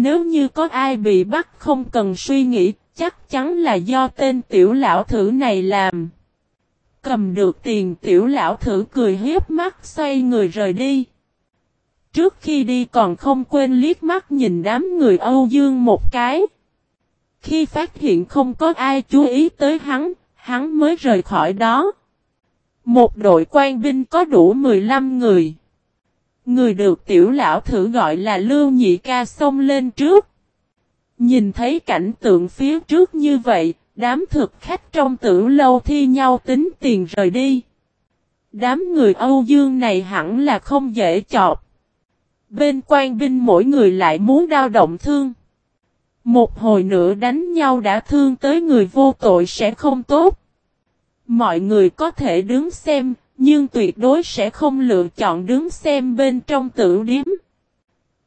Nếu như có ai bị bắt không cần suy nghĩ, chắc chắn là do tên tiểu lão thử này làm. Cầm được tiền tiểu lão thử cười hiếp mắt xoay người rời đi. Trước khi đi còn không quên liếc mắt nhìn đám người Âu Dương một cái. Khi phát hiện không có ai chú ý tới hắn, hắn mới rời khỏi đó. Một đội quan binh có đủ 15 người. Người được tiểu lão thử gọi là Lưu Nhị Ca xông lên trước. Nhìn thấy cảnh tượng phía trước như vậy, đám thực khách trong tử lâu thi nhau tính tiền rời đi. Đám người Âu Dương này hẳn là không dễ chọc. Bên quan binh mỗi người lại muốn đau động thương. Một hồi nữa đánh nhau đã thương tới người vô tội sẽ không tốt. Mọi người có thể đứng xem, nhưng tuyệt đối sẽ không lựa chọn đứng xem bên trong tử điếm.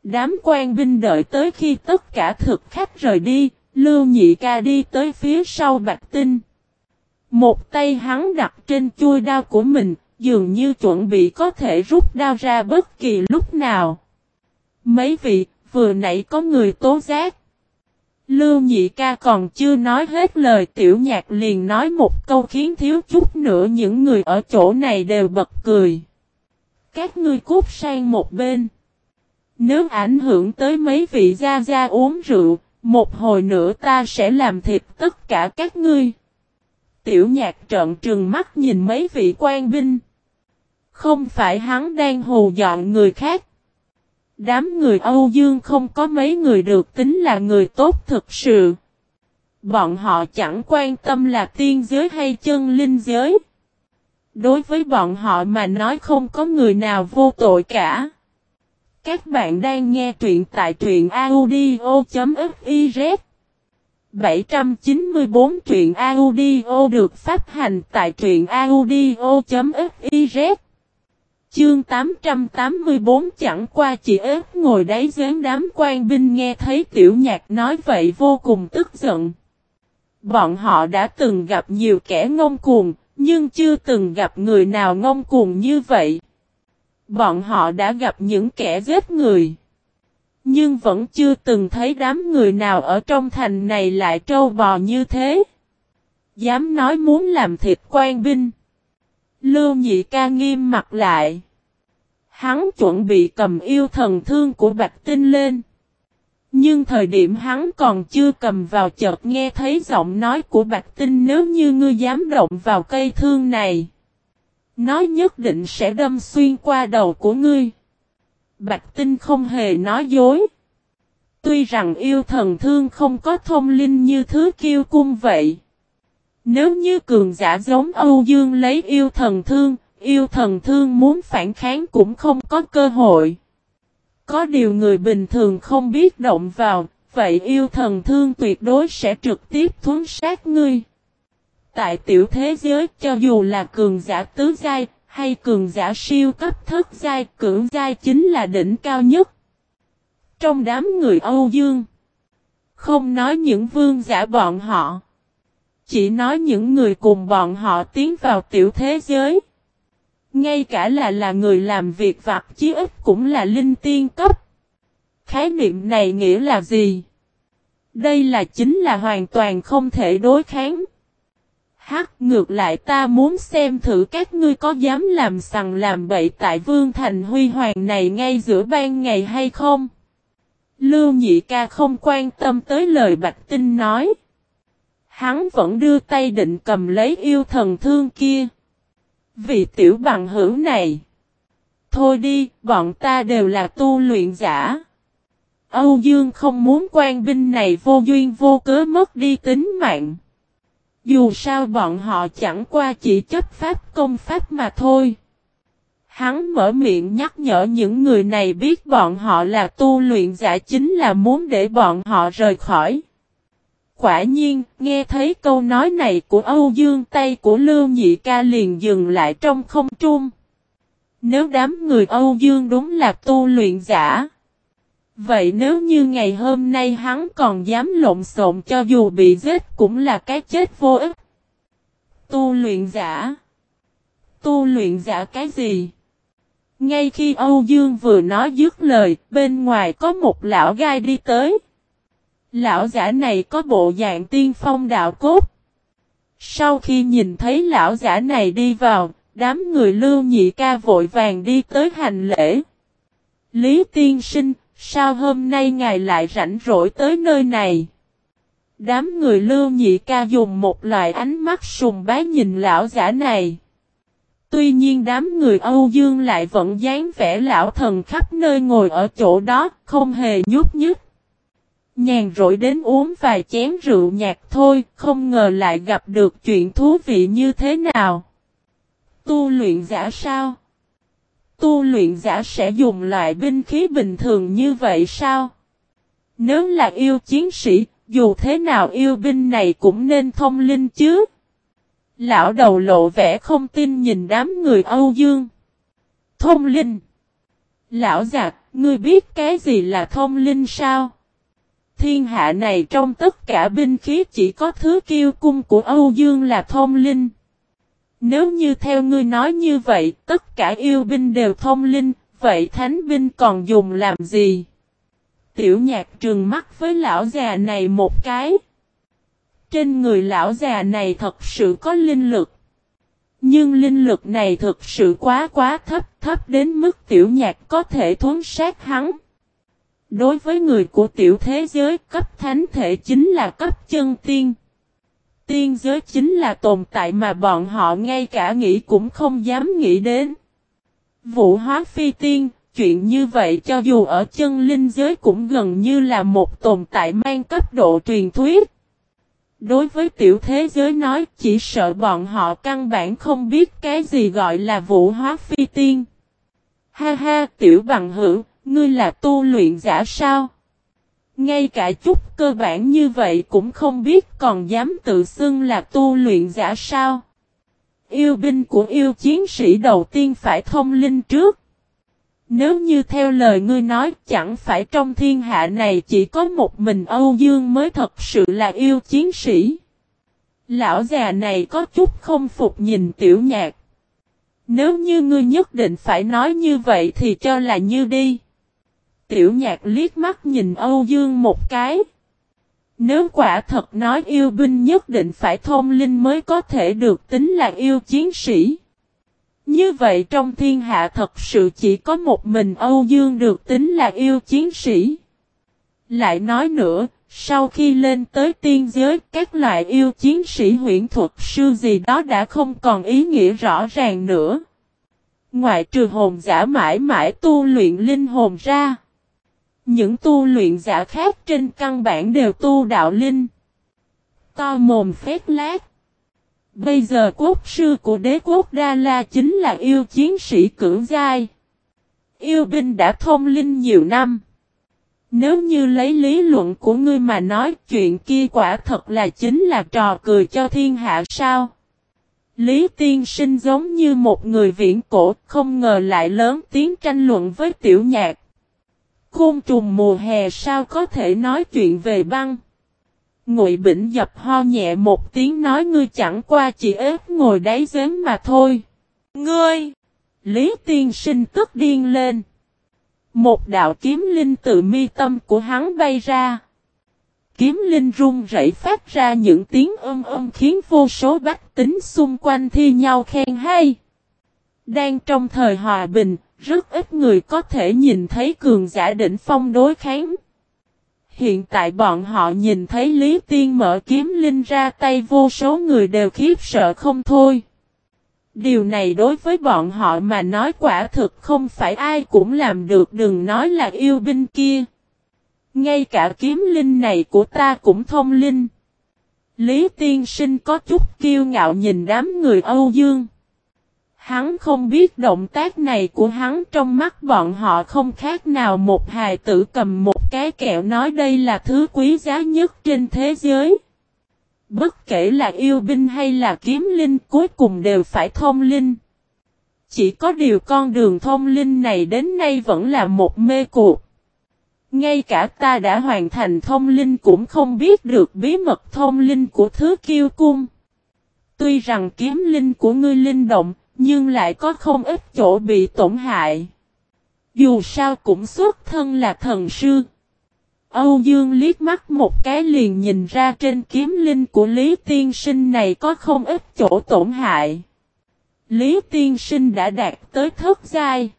Đám quan binh đợi tới khi tất cả thực khách rời đi, Lưu Nhị Ca đi tới phía sau Bạch Tinh. Một tay hắn đặt trên chui đao của mình, dường như chuẩn bị có thể rút đao ra bất kỳ lúc nào. Mấy vị, vừa nãy có người tố giác. Lưu Nhị Ca còn chưa nói hết lời tiểu nhạc liền nói một câu khiến thiếu chút nữa những người ở chỗ này đều bật cười. Các ngươi cút sang một bên. Nếu ảnh hưởng tới mấy vị gia gia uống rượu, một hồi nữa ta sẽ làm thịt tất cả các ngươi. Tiểu nhạc trợn trừng mắt nhìn mấy vị quan binh. Không phải hắn đang hù dọn người khác. Đám người Âu Dương không có mấy người được tính là người tốt thực sự. Bọn họ chẳng quan tâm là tiên giới hay chân linh giới. Đối với bọn họ mà nói không có người nào vô tội cả. Các bạn đang nghe truyện tại truyện audio.fiz 794 truyện audio được phát hành tại truyện audio.fiz Chương 884 chẳng qua chỉ ếp ngồi đáy giếng đám quan binh nghe thấy tiểu nhạc nói vậy vô cùng tức giận. Bọn họ đã từng gặp nhiều kẻ ngông cuồng, nhưng chưa từng gặp người nào ngông cuồng như vậy. Bọn họ đã gặp những kẻ giết người. Nhưng vẫn chưa từng thấy đám người nào ở trong thành này lại trâu bò như thế. Dám nói muốn làm thịt quan binh. Lưu nhị ca nghiêm mặt lại. Hắn chuẩn bị cầm yêu thần thương của Bạch Tinh lên. Nhưng thời điểm hắn còn chưa cầm vào chợt nghe thấy giọng nói của Bạch Tinh nếu như ngươi dám động vào cây thương này. Nó nhất định sẽ đâm xuyên qua đầu của ngươi. Bạch Tinh không hề nói dối. Tuy rằng yêu thần thương không có thông linh như thứ kiêu cung vậy. Nếu như cường giả giống Âu Dương lấy yêu thần thương, yêu thần thương muốn phản kháng cũng không có cơ hội. Có điều người bình thường không biết động vào, vậy yêu thần thương tuyệt đối sẽ trực tiếp thuấn sát ngươi. Tại tiểu thế giới cho dù là cường giả tứ giai hay cường giả siêu cấp thất giai cưỡng giai chính là đỉnh cao nhất. Trong đám người Âu Dương, không nói những vương giả bọn họ, chỉ nói những người cùng bọn họ tiến vào tiểu thế giới. Ngay cả là là người làm việc vặt chí ít cũng là linh tiên cấp. Khái niệm này nghĩa là gì? Đây là chính là hoàn toàn không thể đối kháng. Hắc, ngược lại ta muốn xem thử các ngươi có dám làm sằng làm bậy tại Vương Thành Huy Hoàng này ngay giữa ban ngày hay không? Lưu Nhị Ca không quan tâm tới lời Bạch Tinh nói. Hắn vẫn đưa tay định cầm lấy yêu thần thương kia. Vì tiểu bằng hữu này. Thôi đi, bọn ta đều là tu luyện giả. Âu Dương không muốn quan binh này vô duyên vô cớ mất đi tính mạng. Dù sao bọn họ chẳng qua chỉ chấp pháp công pháp mà thôi. Hắn mở miệng nhắc nhở những người này biết bọn họ là tu luyện giả chính là muốn để bọn họ rời khỏi. Quả nhiên, nghe thấy câu nói này của Âu Dương tay của Lưu Nhị Ca liền dừng lại trong không trung. Nếu đám người Âu Dương đúng là tu luyện giả. Vậy nếu như ngày hôm nay hắn còn dám lộn xộn cho dù bị giết cũng là cái chết vô ích. Tu luyện giả. Tu luyện giả cái gì? Ngay khi Âu Dương vừa nói dứt lời, bên ngoài có một lão gai đi tới. Lão giả này có bộ dạng tiên phong đạo cốt. Sau khi nhìn thấy lão giả này đi vào, đám người lưu nhị ca vội vàng đi tới hành lễ. Lý tiên sinh, sao hôm nay ngài lại rảnh rỗi tới nơi này? Đám người lưu nhị ca dùng một loại ánh mắt sùng bái nhìn lão giả này. Tuy nhiên đám người Âu Dương lại vẫn dáng vẻ lão thần khắp nơi ngồi ở chỗ đó, không hề nhúc nhích. Nhàn rỗi đến uống vài chén rượu nhạt thôi, không ngờ lại gặp được chuyện thú vị như thế nào. Tu luyện giả sao? Tu luyện giả sẽ dùng loại binh khí bình thường như vậy sao? Nếu là yêu chiến sĩ, dù thế nào yêu binh này cũng nên thông linh chứ. Lão đầu lộ vẻ không tin nhìn đám người Âu Dương. Thông linh. Lão giặc, ngươi biết cái gì là thông linh sao? Thiên hạ này trong tất cả binh khí chỉ có thứ kiêu cung của Âu Dương là thông linh. Nếu như theo ngươi nói như vậy, tất cả yêu binh đều thông linh, vậy thánh binh còn dùng làm gì? Tiểu nhạc trừng mắt với lão già này một cái. Trên người lão già này thật sự có linh lực. Nhưng linh lực này thực sự quá quá thấp, thấp đến mức tiểu nhạc có thể thuấn sát hắn. Đối với người của tiểu thế giới, cấp thánh thể chính là cấp chân tiên. Tiên giới chính là tồn tại mà bọn họ ngay cả nghĩ cũng không dám nghĩ đến. Vũ hóa phi tiên, chuyện như vậy cho dù ở chân linh giới cũng gần như là một tồn tại mang cấp độ truyền thuyết. Đối với tiểu thế giới nói chỉ sợ bọn họ căn bản không biết cái gì gọi là vũ hóa phi tiên. Ha ha tiểu bằng hữu, ngươi là tu luyện giả sao? Ngay cả chút cơ bản như vậy cũng không biết, còn dám tự xưng là tu luyện giả sao? Yêu binh của yêu chiến sĩ đầu tiên phải thông linh trước. Nếu như theo lời ngươi nói, chẳng phải trong thiên hạ này chỉ có một mình Âu Dương mới thật sự là yêu chiến sĩ. Lão già này có chút không phục nhìn tiểu nhạc. Nếu như ngươi nhất định phải nói như vậy thì cho là như đi. Tiểu nhạc liếc mắt nhìn Âu Dương một cái. Nếu quả thật nói yêu binh nhất định phải thông linh mới có thể được tính là yêu chiến sĩ. Như vậy trong thiên hạ thật sự chỉ có một mình Âu Dương được tính là yêu chiến sĩ. Lại nói nữa, sau khi lên tới tiên giới, các loại yêu chiến sĩ huyện thuật sư gì đó đã không còn ý nghĩa rõ ràng nữa. Ngoại trừ hồn giả mãi mãi tu luyện linh hồn ra. Những tu luyện giả khác trên căn bản đều tu đạo linh. To mồm phét lát. Bây giờ quốc sư của đế quốc Đa La chính là yêu chiến sĩ cưỡng giai. Yêu binh đã thông linh nhiều năm. Nếu như lấy lý luận của ngươi mà nói, chuyện kia quả thật là chính là trò cười cho thiên hạ sao. Lý tiên sinh giống như một người viễn cổ, không ngờ lại lớn tiếng tranh luận với tiểu nhạc. Côn trùng mùa hè sao có thể nói chuyện về băng. Ngụy Bỉnh dập ho nhẹ một tiếng nói ngươi chẳng qua chỉ ép ngồi đáy giếng mà thôi. Ngươi! Lý tiên sinh tức điên lên. Một đạo kiếm linh từ mi tâm của hắn bay ra. Kiếm linh rung rẩy phát ra những tiếng âm âm khiến vô số bách tính xung quanh thi nhau khen hay. Đang trong thời hòa bình, rất ít người có thể nhìn thấy cường giả đỉnh phong đối kháng. Hiện tại bọn họ nhìn thấy Lý Tiên mở kiếm linh ra tay vô số người đều khiếp sợ không thôi. Điều này đối với bọn họ mà nói quả thực không phải ai cũng làm được, đừng nói là yêu binh kia. Ngay cả kiếm linh này của ta cũng thông linh. Lý tiên sinh có chút kiêu ngạo nhìn đám người Âu Dương. Hắn không biết động tác này của hắn trong mắt bọn họ không khác nào một hài tử cầm một cái kẹo nói đây là thứ quý giá nhất trên thế giới. Bất kể là yêu binh hay là kiếm linh cuối cùng đều phải thông linh. Chỉ có điều con đường thông linh này đến nay vẫn là một mê cuộc. Ngay cả ta đã hoàn thành thông linh cũng không biết được bí mật thông linh của thứ kiêu cung. Tuy rằng kiếm linh của ngươi linh động, nhưng lại có không ít chỗ bị tổn hại. Dù sao cũng xuất thân là thần sư. Âu Dương liếc mắt một cái liền nhìn ra trên kiếm linh của Lý Tiên Sinh này có không ít chỗ tổn hại. Lý Tiên Sinh đã đạt tới thất giai.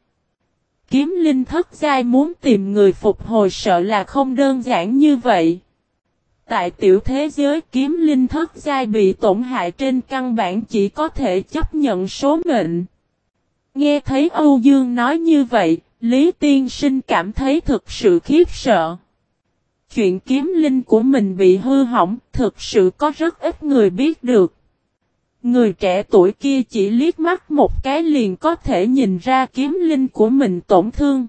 Kiếm linh thất giai muốn tìm người phục hồi sợ là không đơn giản như vậy. Tại tiểu thế giới kiếm linh thất giai bị tổn hại trên căn bản chỉ có thể chấp nhận số mệnh. Nghe thấy Âu Dương nói như vậy, Lý Tiên Sinh cảm thấy thực sự khiếp sợ. Chuyện kiếm linh của mình bị hư hỏng, thực sự có rất ít người biết được. Người trẻ tuổi kia chỉ liếc mắt một cái liền có thể nhìn ra kiếm linh của mình tổn thương.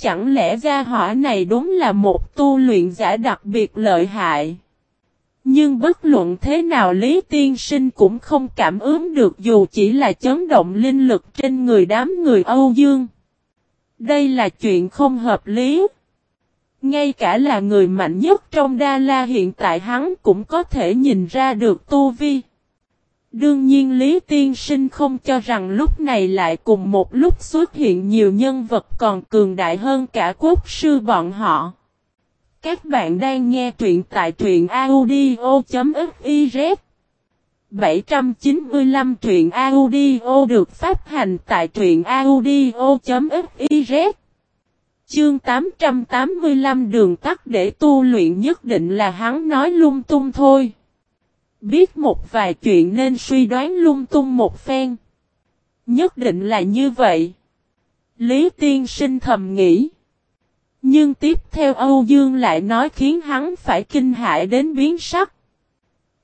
Chẳng lẽ gia hỏa này đúng là một tu luyện giả đặc biệt lợi hại? Nhưng bất luận thế nào Lý Tiên Sinh cũng không cảm ứng được dù chỉ là chấn động linh lực trên người đám người Âu Dương. Đây là chuyện không hợp lý. Ngay cả là người mạnh nhất trong Đa La hiện tại hắn cũng có thể nhìn ra được tu vi. Đương nhiên Lý Tiên Sinh không cho rằng lúc này lại cùng một lúc xuất hiện nhiều nhân vật còn cường đại hơn cả quốc sư bọn họ. Các bạn đang nghe truyện tại truyện audio.fiz 795 truyện audio được phát hành tại truyện audio.fiz Chương 885 đường tắt để tu luyện nhất định là hắn nói lung tung thôi. Biết một vài chuyện nên suy đoán lung tung một phen. Nhất định là như vậy. Lý tiên sinh thầm nghĩ. Nhưng tiếp theo Âu Dương lại nói khiến hắn phải kinh hại đến biến sắc.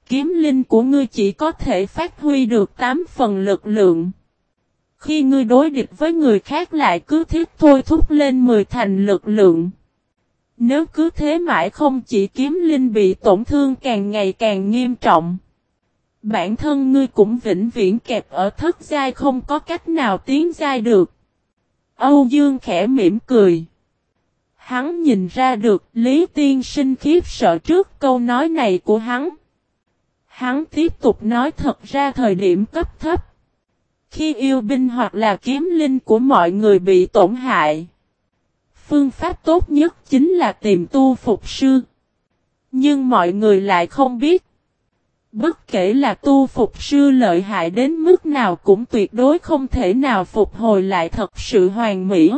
Kiếm linh của ngươi chỉ có thể phát huy được 8 phần lực lượng. Khi ngươi đối địch với người khác lại cứ thiết thôi thúc lên 10 thành lực lượng. Nếu cứ thế mãi không chỉ kiếm linh bị tổn thương càng ngày càng nghiêm trọng. Bản thân ngươi cũng vĩnh viễn kẹp ở thất giai không có cách nào tiến giai được. Âu Dương khẽ mỉm cười. Hắn nhìn ra được Lý Tiên sinh khiếp sợ trước câu nói này của hắn. Hắn tiếp tục nói thật ra thời điểm cấp thấp. Khi yêu binh hoặc là kiếm linh của mọi người bị tổn hại. Phương pháp tốt nhất chính là tìm tu phục sư. Nhưng mọi người lại không biết. Bất kể là tu phục sư lợi hại đến mức nào cũng tuyệt đối không thể nào phục hồi lại thật sự hoàn mỹ.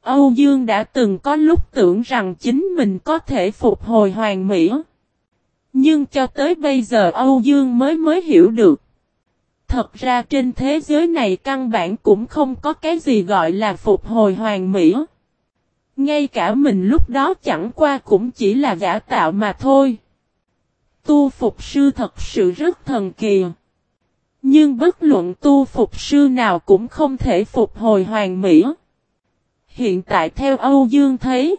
Âu Dương đã từng có lúc tưởng rằng chính mình có thể phục hồi hoàn mỹ. Nhưng cho tới bây giờ Âu Dương mới mới hiểu được. Thật ra trên thế giới này căn bản cũng không có cái gì gọi là phục hồi hoàn mỹ. Ngay cả mình lúc đó chẳng qua cũng chỉ là giả tạo mà thôi. Tu phục sư thật sự rất thần kỳ. Nhưng bất luận tu phục sư nào cũng không thể phục hồi hoàn mỹ. Hiện tại theo Âu Dương thấy.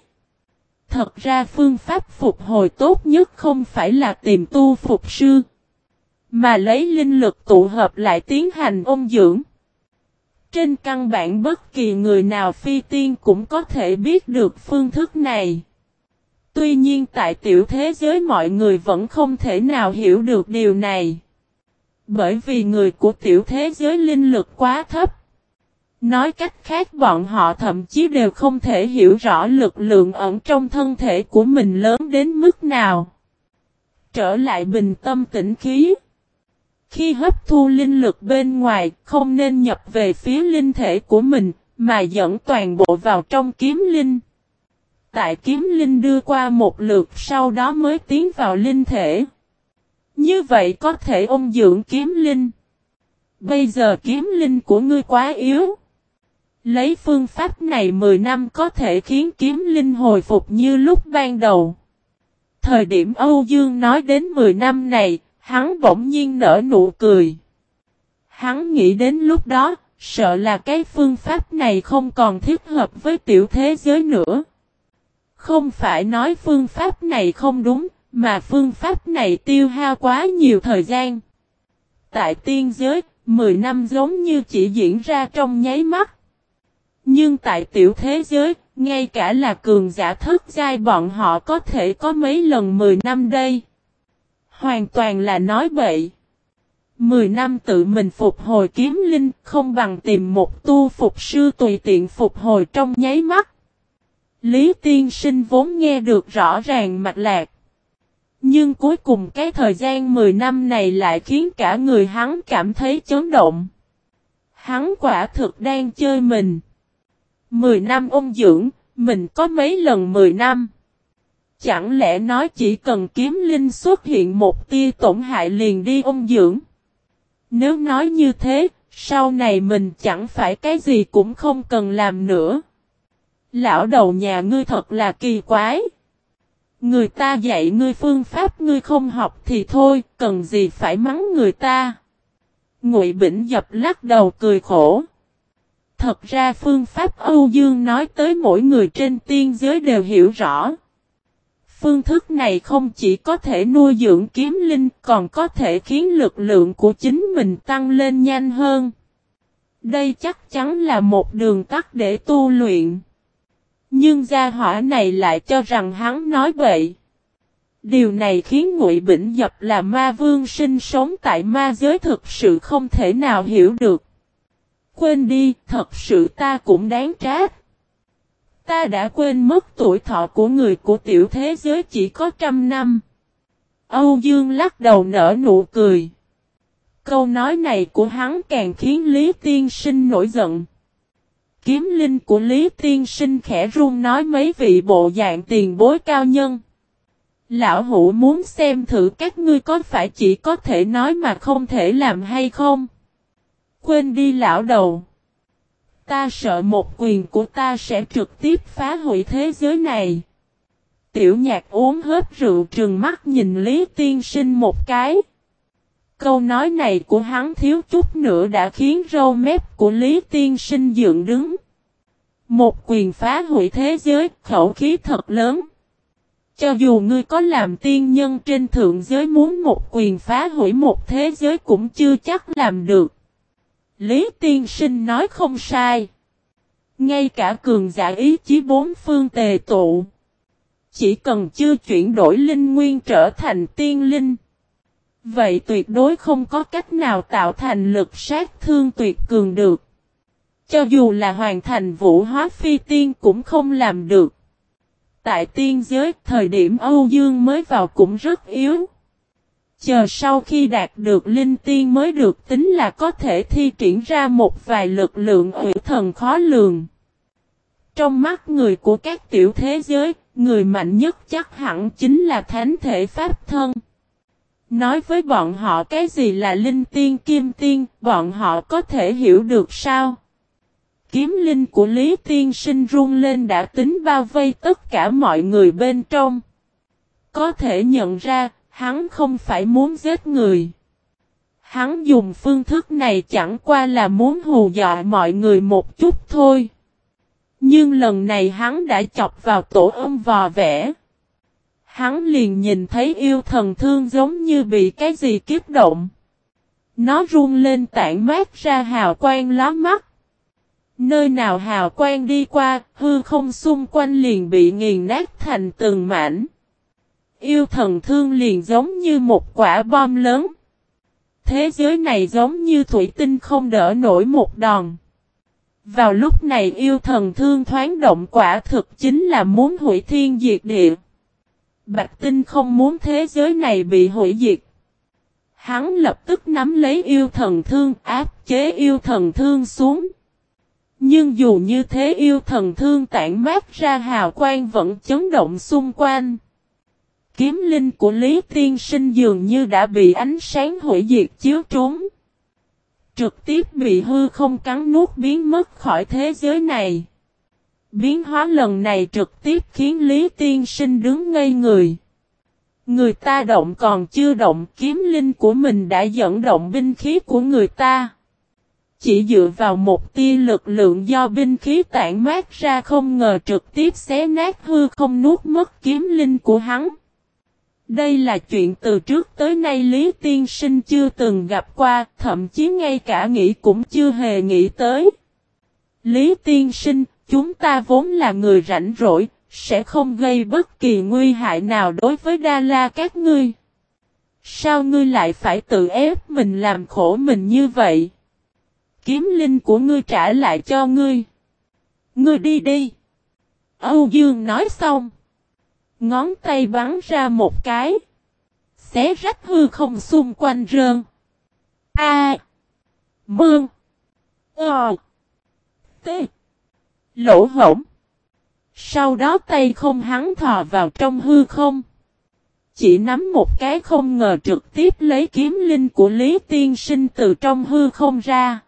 Thật ra phương pháp phục hồi tốt nhất không phải là tìm tu phục sư. Mà lấy linh lực tụ hợp lại tiến hành ôn dưỡng. Trên căn bản bất kỳ người nào phi tiên cũng có thể biết được phương thức này. Tuy nhiên tại tiểu thế giới mọi người vẫn không thể nào hiểu được điều này. Bởi vì người của tiểu thế giới linh lực quá thấp. Nói cách khác bọn họ thậm chí đều không thể hiểu rõ lực lượng ẩn trong thân thể của mình lớn đến mức nào. Trở lại bình tâm tĩnh khí. Khi hấp thu linh lực bên ngoài, không nên nhập về phía linh thể của mình, mà dẫn toàn bộ vào trong kiếm linh. Tại kiếm linh đưa qua một lượt sau đó mới tiến vào linh thể. Như vậy có thể ôm dưỡng kiếm linh. Bây giờ kiếm linh của ngươi quá yếu. Lấy phương pháp này 10 năm có thể khiến kiếm linh hồi phục như lúc ban đầu. Thời điểm Âu Dương nói đến 10 năm này, hắn bỗng nhiên nở nụ cười. Hắn nghĩ đến lúc đó, sợ là cái phương pháp này không còn thiết hợp với tiểu thế giới nữa. Không phải nói phương pháp này không đúng, mà phương pháp này tiêu hao quá nhiều thời gian. Tại tiên giới, 10 năm giống như chỉ diễn ra trong nháy mắt. Nhưng tại tiểu thế giới, ngay cả là cường giả thất giai bọn họ có thể có mấy lần 10 năm đây. Hoàn toàn là nói bậy. Mười năm tự mình phục hồi kiếm linh không bằng tìm một tu phục sư tùy tiện phục hồi trong nháy mắt. Lý tiên sinh vốn nghe được rõ ràng mạch lạc. Nhưng cuối cùng cái thời gian 10 năm này lại khiến cả người hắn cảm thấy chấn động. Hắn quả thực đang chơi mình. 10 năm ôn dưỡng, mình có mấy lần 10 năm. Chẳng lẽ nói chỉ cần kiếm linh xuất hiện một tia tổn hại liền đi ôn dưỡng. Nếu nói như thế, sau này mình chẳng phải cái gì cũng không cần làm nữa. Lão đầu nhà ngươi thật là kỳ quái. Người ta dạy ngươi phương pháp ngươi không học thì thôi, cần gì phải mắng người ta. Ngụy Bỉnh dập lắc đầu cười khổ. Thật ra phương pháp Âu Dương nói tới mỗi người trên tiên giới đều hiểu rõ. Phương thức này không chỉ có thể nuôi dưỡng kiếm linh còn có thể khiến lực lượng của chính mình tăng lên nhanh hơn. Đây chắc chắn là một đường tắt để tu luyện. Nhưng gia hỏa này lại cho rằng hắn nói vậy. Điều này khiến Ngụy Bỉnh Dập là ma vương sinh sống tại ma giới thực sự không thể nào hiểu được. Quên đi, thật sự ta cũng đáng trách. Ta đã quên mất tuổi thọ của người của tiểu thế giới chỉ có trăm năm. Âu Dương lắc đầu nở nụ cười. Câu nói này của hắn càng khiến Lý Tiên Sinh nổi giận. Kiếm linh của Lý Tiên Sinh khẽ run nói mấy vị bộ dạng tiền bối cao nhân. Lão hủ muốn xem thử các ngươi có phải chỉ có thể nói mà không thể làm hay không. Quên đi lão đầu. Ta sợ một quyền của ta sẽ trực tiếp phá hủy thế giới này. Tiểu nhạc uống hết rượu trừng mắt nhìn Lý Tiên Sinh một cái. Câu nói này của hắn thiếu chút nữa đã khiến râu mép của Lý Tiên Sinh dựng đứng. Một quyền phá hủy thế giới, khẩu khí thật lớn. Cho dù ngươi có làm tiên nhân trên thượng giới muốn một quyền phá hủy một thế giới cũng chưa chắc làm được. Lý tiên sinh nói không sai. Ngay cả cường giả ý chí bốn phương tề tụ. Chỉ cần chưa chuyển đổi linh nguyên trở thành tiên linh. Vậy tuyệt đối không có cách nào tạo thành lực sát thương tuyệt cường được. Cho dù là hoàn thành vũ hóa phi tiên cũng không làm được. Tại tiên giới, thời điểm Âu Dương mới vào cũng rất yếu. Chờ sau khi đạt được linh tiên mới được tính là có thể thi triển ra một vài lực lượng ủy thần khó lường. Trong mắt người của các tiểu thế giới, người mạnh nhất chắc hẳn chính là thánh thể pháp thân. Nói với bọn họ cái gì là linh tiên kim tiên, bọn họ có thể hiểu được sao? Kiếm linh của Lý Tiên Sinh run lên đã tính bao vây tất cả mọi người bên trong. Có thể nhận ra, hắn không phải muốn giết người. Hắn dùng phương thức này chẳng qua là muốn hù dọa mọi người một chút thôi. Nhưng lần này hắn đã chọc vào tổ âm vò vẽ. Hắn liền nhìn thấy yêu thần thương giống như bị cái gì kiếp động. Nó run lên tản mát ra hào quang ló mắt. Nơi nào hào quang đi qua, hư không xung quanh liền bị nghiền nát thành từng mảnh. Yêu thần thương liền giống như một quả bom lớn. Thế giới này giống như thủy tinh không đỡ nổi một đòn. Vào lúc này yêu thần thương thoáng động quả thực chính là muốn hủy thiên diệt địa. Bạch tinh không muốn thế giới này bị hủy diệt. Hắn lập tức nắm lấy yêu thần thương, áp chế yêu thần thương xuống. Nhưng dù như thế yêu thần thương tản mát ra hào quang vẫn chấn động xung quanh. Kiếm linh của Lý Tiên Sinh dường như đã bị ánh sáng hủy diệt chiếu trúng. Trực tiếp bị hư không cắn nuốt biến mất khỏi thế giới này. Biến hóa lần này trực tiếp khiến Lý Tiên Sinh đứng ngây người. Người ta động còn chưa động, kiếm linh của mình đã dẫn động binh khí của người ta. Chỉ dựa vào một tia lực lượng do binh khí tản mát ra không ngờ trực tiếp xé nát hư không nuốt mất kiếm linh của hắn. Đây là chuyện từ trước tới nay Lý Tiên Sinh chưa từng gặp qua, thậm chí ngay cả nghĩ cũng chưa hề nghĩ tới. Lý Tiên Sinh, chúng ta vốn là người rảnh rỗi, sẽ không gây bất kỳ nguy hại nào đối với Đa La các ngươi. Sao ngươi lại phải tự ép mình làm khổ mình như vậy? Kiếm linh của ngươi trả lại cho ngươi. Ngươi đi đi. Âu Dương nói xong. Ngón tay bắn ra một cái. Xé rách hư không xung quanh rơn. A. À. Mương. O. T. Lỗ hổng. Sau đó tay không hắn thò vào trong hư không. Chỉ nắm một cái không ngờ trực tiếp lấy kiếm linh của Lý Tiên Sinh từ trong hư không ra.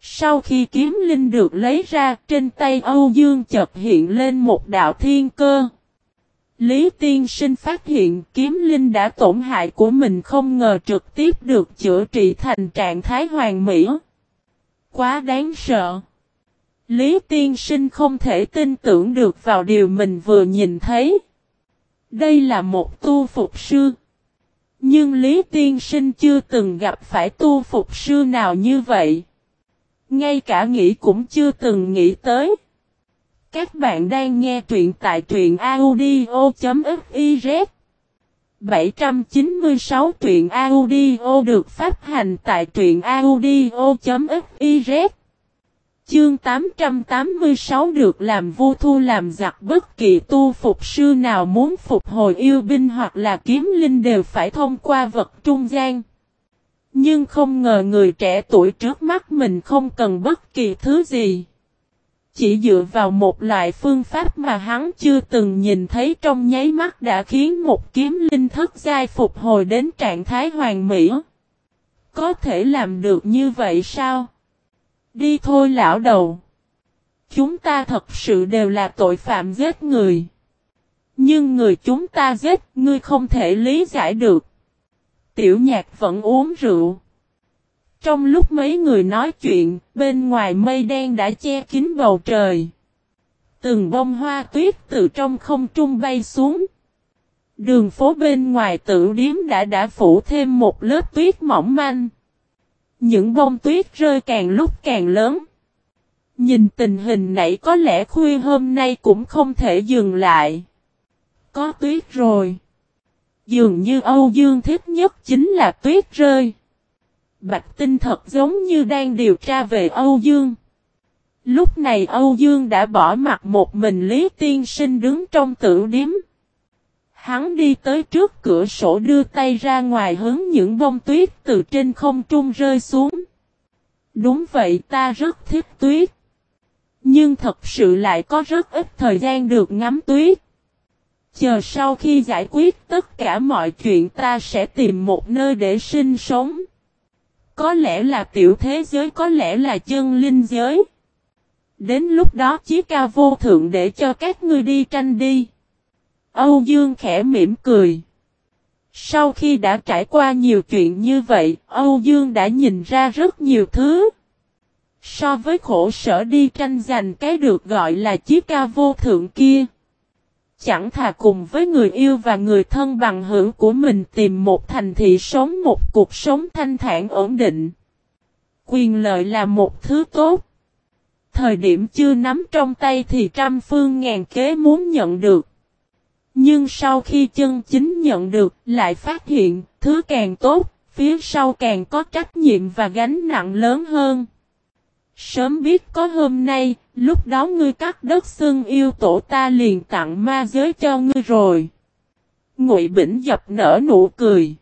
Sau khi kiếm linh được lấy ra, trên tay Âu Dương chợt hiện lên một đạo thiên cơ. Lý Tiên Sinh phát hiện kiếm linh đã tổn hại của mình không ngờ trực tiếp được chữa trị thành trạng thái hoàn mỹ. Quá đáng sợ. Lý Tiên Sinh không thể tin tưởng được vào điều mình vừa nhìn thấy. Đây là một tu phục sư. Nhưng Lý Tiên Sinh chưa từng gặp phải tu phục sư nào như vậy. Ngay cả nghĩ cũng chưa từng nghĩ tới. Các bạn đang nghe truyện tại truyện audio.fiz 796 truyện audio được phát hành tại truyện audio.fiz Chương 886 được làm vô thu làm giặc, bất kỳ tu phục sư nào muốn phục hồi yêu binh hoặc là kiếm linh đều phải thông qua vật trung gian. Nhưng không ngờ người trẻ tuổi trước mắt mình không cần bất kỳ thứ gì. Chỉ dựa vào một loại phương pháp mà hắn chưa từng nhìn thấy trong nháy mắt đã khiến một kiếm linh thất giai phục hồi đến trạng thái hoàn mỹ. Có thể làm được như vậy sao? Đi thôi lão đầu. Chúng ta thật sự đều là tội phạm giết người. Nhưng người chúng ta giết, ngươi không thể lý giải được. Tiểu nhạc vẫn uống rượu. Trong lúc mấy người nói chuyện, bên ngoài mây đen đã che kín bầu trời. Từng bông hoa tuyết từ trong không trung bay xuống. Đường phố bên ngoài tự điếm đã đã phủ thêm một lớp tuyết mỏng manh. Những bông tuyết rơi càng lúc càng lớn. Nhìn tình hình nãy có lẽ khuya hôm nay cũng không thể dừng lại. Có tuyết rồi. Dường như Âu Dương thích nhất chính là tuyết rơi. Bạch Tinh thật giống như đang điều tra về Âu Dương. Lúc này Âu Dương đã bỏ mặt một mình Lý Tiên Sinh đứng trong tử điếm. Hắn đi tới trước cửa sổ đưa tay ra ngoài hướng những bông tuyết từ trên không trung rơi xuống. Đúng vậy ta rất thích tuyết. Nhưng thật sự lại có rất ít thời gian được ngắm tuyết. Chờ sau khi giải quyết tất cả mọi chuyện ta sẽ tìm một nơi để sinh sống. Có lẽ là tiểu thế giới, có lẽ là chân linh giới. Đến lúc đó chí ca vô thượng để cho các ngươi đi tranh đi. Âu Dương khẽ mỉm cười. Sau khi đã trải qua nhiều chuyện như vậy, Âu Dương đã nhìn ra rất nhiều thứ. So với khổ sở đi tranh giành cái được gọi là chiếc ca vô thượng kia. Chẳng thà cùng với người yêu và người thân bằng hữu của mình tìm một thành thị sống một cuộc sống thanh thản ổn định. Quyền lợi là một thứ tốt. Thời điểm chưa nắm trong tay thì trăm phương ngàn kế muốn nhận được. Nhưng sau khi chân chính nhận được, lại phát hiện, thứ càng tốt, phía sau càng có trách nhiệm và gánh nặng lớn hơn. Sớm biết có hôm nay, lúc đó ngươi cắt đất xương yêu tổ ta liền tặng ma giới cho ngươi rồi. Ngụy Bỉnh dập nở nụ cười.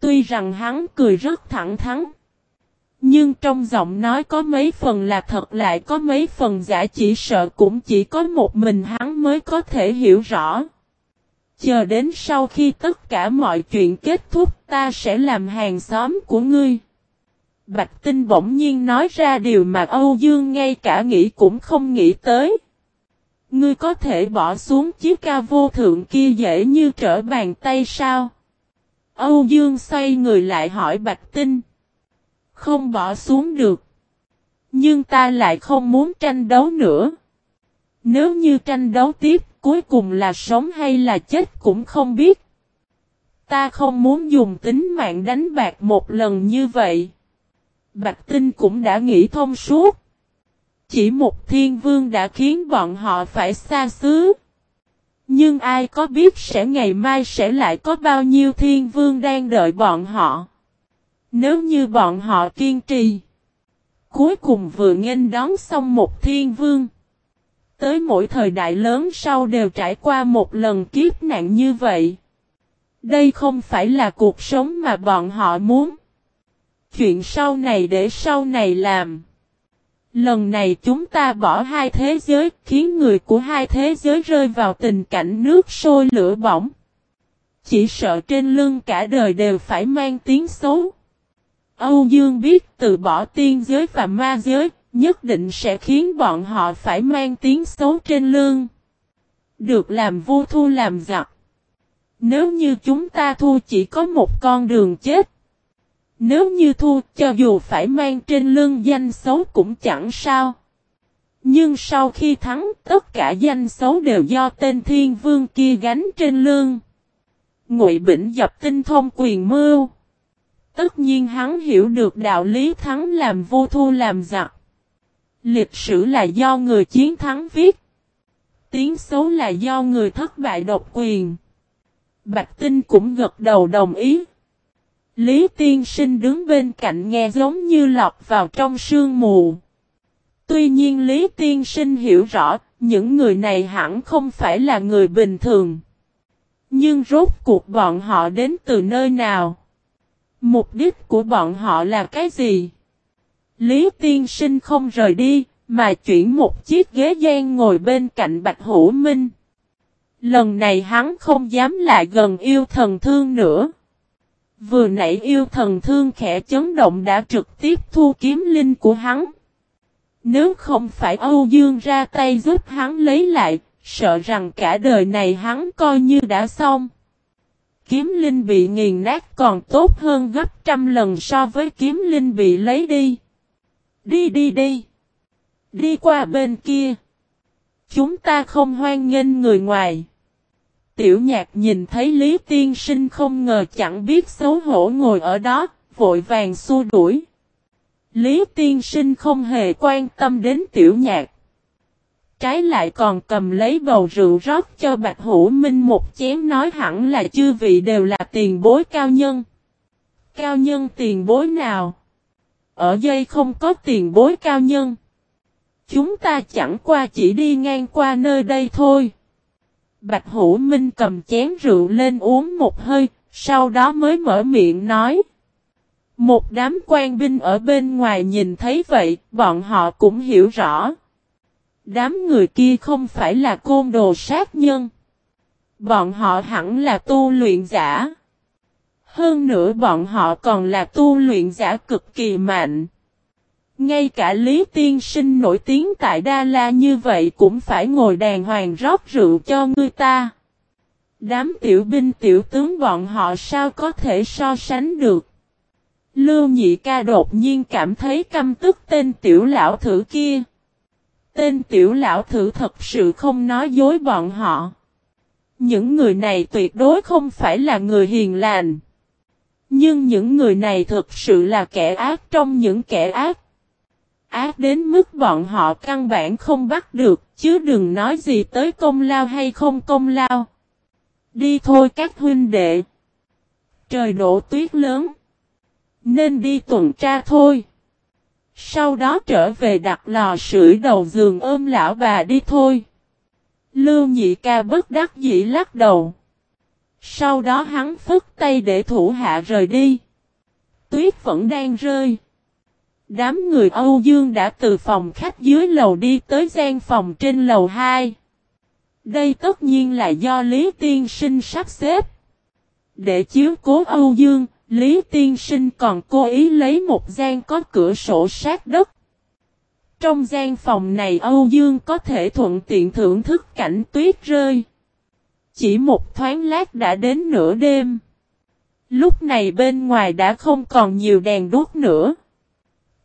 Tuy rằng hắn cười rất thẳng thắn. Nhưng trong giọng nói có mấy phần là thật lại có mấy phần giả chỉ sợ cũng chỉ có một mình hắn mới có thể hiểu rõ. Chờ đến sau khi tất cả mọi chuyện kết thúc ta sẽ làm hàng xóm của ngươi. Bạch Tinh bỗng nhiên nói ra điều mà Âu Dương ngay cả nghĩ cũng không nghĩ tới. Ngươi có thể bỏ xuống chiếc ca vô thượng kia dễ như trở bàn tay sao? Âu Dương xoay người lại hỏi Bạch Tinh. Không bỏ xuống được. Nhưng ta lại không muốn tranh đấu nữa. Nếu như tranh đấu tiếp, cuối cùng là sống hay là chết cũng không biết. Ta không muốn dùng tính mạng đánh bạc một lần như vậy. Bạch Tinh cũng đã nghĩ thông suốt. Chỉ một thiên vương đã khiến bọn họ phải xa xứ. Nhưng ai có biết sẽ ngày mai sẽ lại có bao nhiêu thiên vương đang đợi bọn họ. Nếu như bọn họ kiên trì. Cuối cùng vừa nghênh đón xong một thiên vương. Tới mỗi thời đại lớn sau đều trải qua một lần kiếp nạn như vậy. Đây không phải là cuộc sống mà bọn họ muốn. Chuyện sau này để sau này làm. Lần này chúng ta bỏ hai thế giới, khiến người của hai thế giới rơi vào tình cảnh nước sôi lửa bỏng. Chỉ sợ trên lưng cả đời đều phải mang tiếng xấu. Âu Dương biết từ bỏ tiên giới và ma giới, nhất định sẽ khiến bọn họ phải mang tiếng xấu trên lưng. Được làm vô thu làm giặc. Nếu như chúng ta thu chỉ có một con đường chết. Nếu như thu cho dù phải mang trên lưng danh xấu cũng chẳng sao. Nhưng sau khi thắng, tất cả danh xấu đều do tên thiên vương kia gánh trên lưng. Ngụy Bỉnh dập tinh thông quyền mưu. Tất nhiên hắn hiểu được đạo lý thắng làm vô thu làm giặc. Lịch sử là do người chiến thắng viết. Tiếng xấu là do người thất bại độc quyền. Bạch Tinh cũng gật đầu đồng ý. Lý Tiên Sinh đứng bên cạnh nghe giống như lọt vào trong sương mù. Tuy nhiên Lý Tiên Sinh hiểu rõ, những người này hẳn không phải là người bình thường. Nhưng rốt cuộc bọn họ đến từ nơi nào? Mục đích của bọn họ là cái gì? Lý Tiên Sinh không rời đi, mà chuyển một chiếc ghế gian ngồi bên cạnh Bạch Hữu Minh. Lần này hắn không dám lại gần yêu thần thương nữa. Vừa nãy yêu thần thương khẽ chấn động đã trực tiếp thu kiếm linh của hắn. Nếu không phải Âu Dương ra tay giúp hắn lấy lại, sợ rằng cả đời này hắn coi như đã xong. Kiếm linh bị nghiền nát còn tốt hơn gấp trăm lần so với kiếm linh bị lấy đi. Đi đi đi. Đi qua bên kia. Chúng ta không hoan nghênh người ngoài. Tiểu nhạc nhìn thấy Lý Tiên Sinh không ngờ chẳng biết xấu hổ ngồi ở đó, vội vàng xua đuổi. Lý Tiên Sinh không hề quan tâm đến tiểu nhạc. Trái lại còn cầm lấy bầu rượu rót cho Bạch Hữu Minh một chén nói hẳn là chư vị đều là tiền bối cao nhân. Cao nhân tiền bối nào? Ở dây không có tiền bối cao nhân. Chúng ta chẳng qua chỉ đi ngang qua nơi đây thôi. Bạch Hữu Minh cầm chén rượu lên uống một hơi, sau đó mới mở miệng nói. Một đám quan binh ở bên ngoài nhìn thấy vậy, bọn họ cũng hiểu rõ. Đám người kia không phải là côn đồ sát nhân. Bọn họ hẳn là tu luyện giả. Hơn nữa bọn họ còn là tu luyện giả cực kỳ mạnh. Ngay cả Lý Tiên Sinh nổi tiếng tại Đa La như vậy cũng phải ngồi đàng hoàng rót rượu cho người ta. Đám tiểu binh tiểu tướng bọn họ sao có thể so sánh được. Lưu Nhị Ca đột nhiên cảm thấy căm tức tên tiểu lão thử kia. Tên tiểu lão thử thật sự không nói dối bọn họ. Những người này tuyệt đối không phải là người hiền lành. Nhưng những người này thực sự là kẻ ác trong những kẻ ác ác đến mức bọn họ căn bản không bắt được, chứ đừng nói gì tới công lao hay không công lao. Đi thôi các huynh đệ. Trời đổ tuyết lớn. Nên đi tuần tra thôi. Sau đó trở về đặt lò sưởi đầu giường ôm lão bà đi thôi. Lưu nhị ca bất đắc dĩ lắc đầu. Sau đó hắn phức tay để thủ hạ rời đi. Tuyết vẫn đang rơi. Đám người Âu Dương đã từ phòng khách dưới lầu đi tới gian phòng trên lầu 2. Đây tất nhiên là do Lý Tiên Sinh sắp xếp. Để chiếu cố Âu Dương, Lý Tiên Sinh còn cố ý lấy một gian có cửa sổ sát đất. Trong gian phòng này Âu Dương có thể thuận tiện thưởng thức cảnh tuyết rơi. Chỉ một thoáng lát đã đến nửa đêm. Lúc này bên ngoài đã không còn nhiều đèn đuốc nữa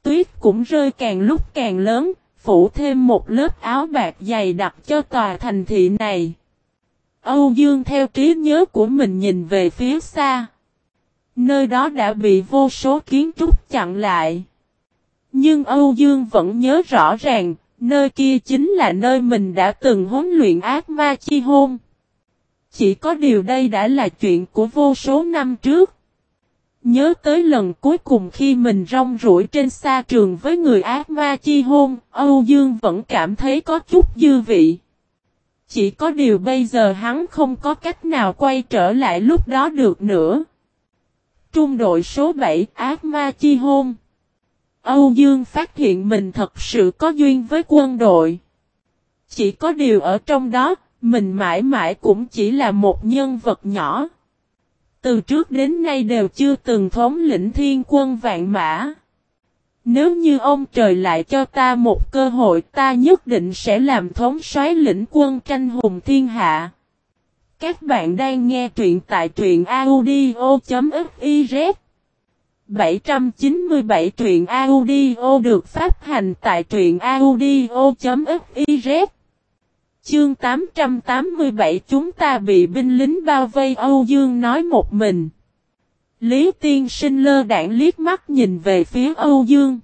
tuyết cũng rơi càng lúc càng lớn, phủ thêm một lớp áo bạc dày đặc cho tòa thành thị này. Âu Dương theo trí nhớ của mình nhìn về phía xa. Nơi đó đã bị vô số kiến trúc chặn lại. Nhưng Âu Dương vẫn nhớ rõ ràng, nơi kia chính là nơi mình đã từng huấn luyện ác ma chi hôn. chỉ có điều đây đã là chuyện của vô số năm trước. Nhớ tới lần cuối cùng khi mình rong rủi trên xa trường với người ác ma chi hôn, Âu Dương vẫn cảm thấy có chút dư vị. Chỉ có điều bây giờ hắn không có cách nào quay trở lại lúc đó được nữa. Trung đội số 7 ác ma chi hôn. Âu Dương phát hiện mình thật sự có duyên với quân đội. Chỉ có điều ở trong đó, mình mãi mãi cũng chỉ là một nhân vật nhỏ. Từ trước đến nay đều chưa từng thống lĩnh thiên quân vạn mã. Nếu như ông trời lại cho ta một cơ hội, ta nhất định sẽ làm thống soái lĩnh quân tranh hùng thiên hạ. Các bạn đang nghe truyện tại truyện audio.fiz 797 truyện audio được phát hành tại truyện audio.fiz Chương 887 chúng ta bị binh lính bao vây Âu Dương nói một mình. Lý Tiên sinh lơ đảng liếc mắt nhìn về phía Âu Dương.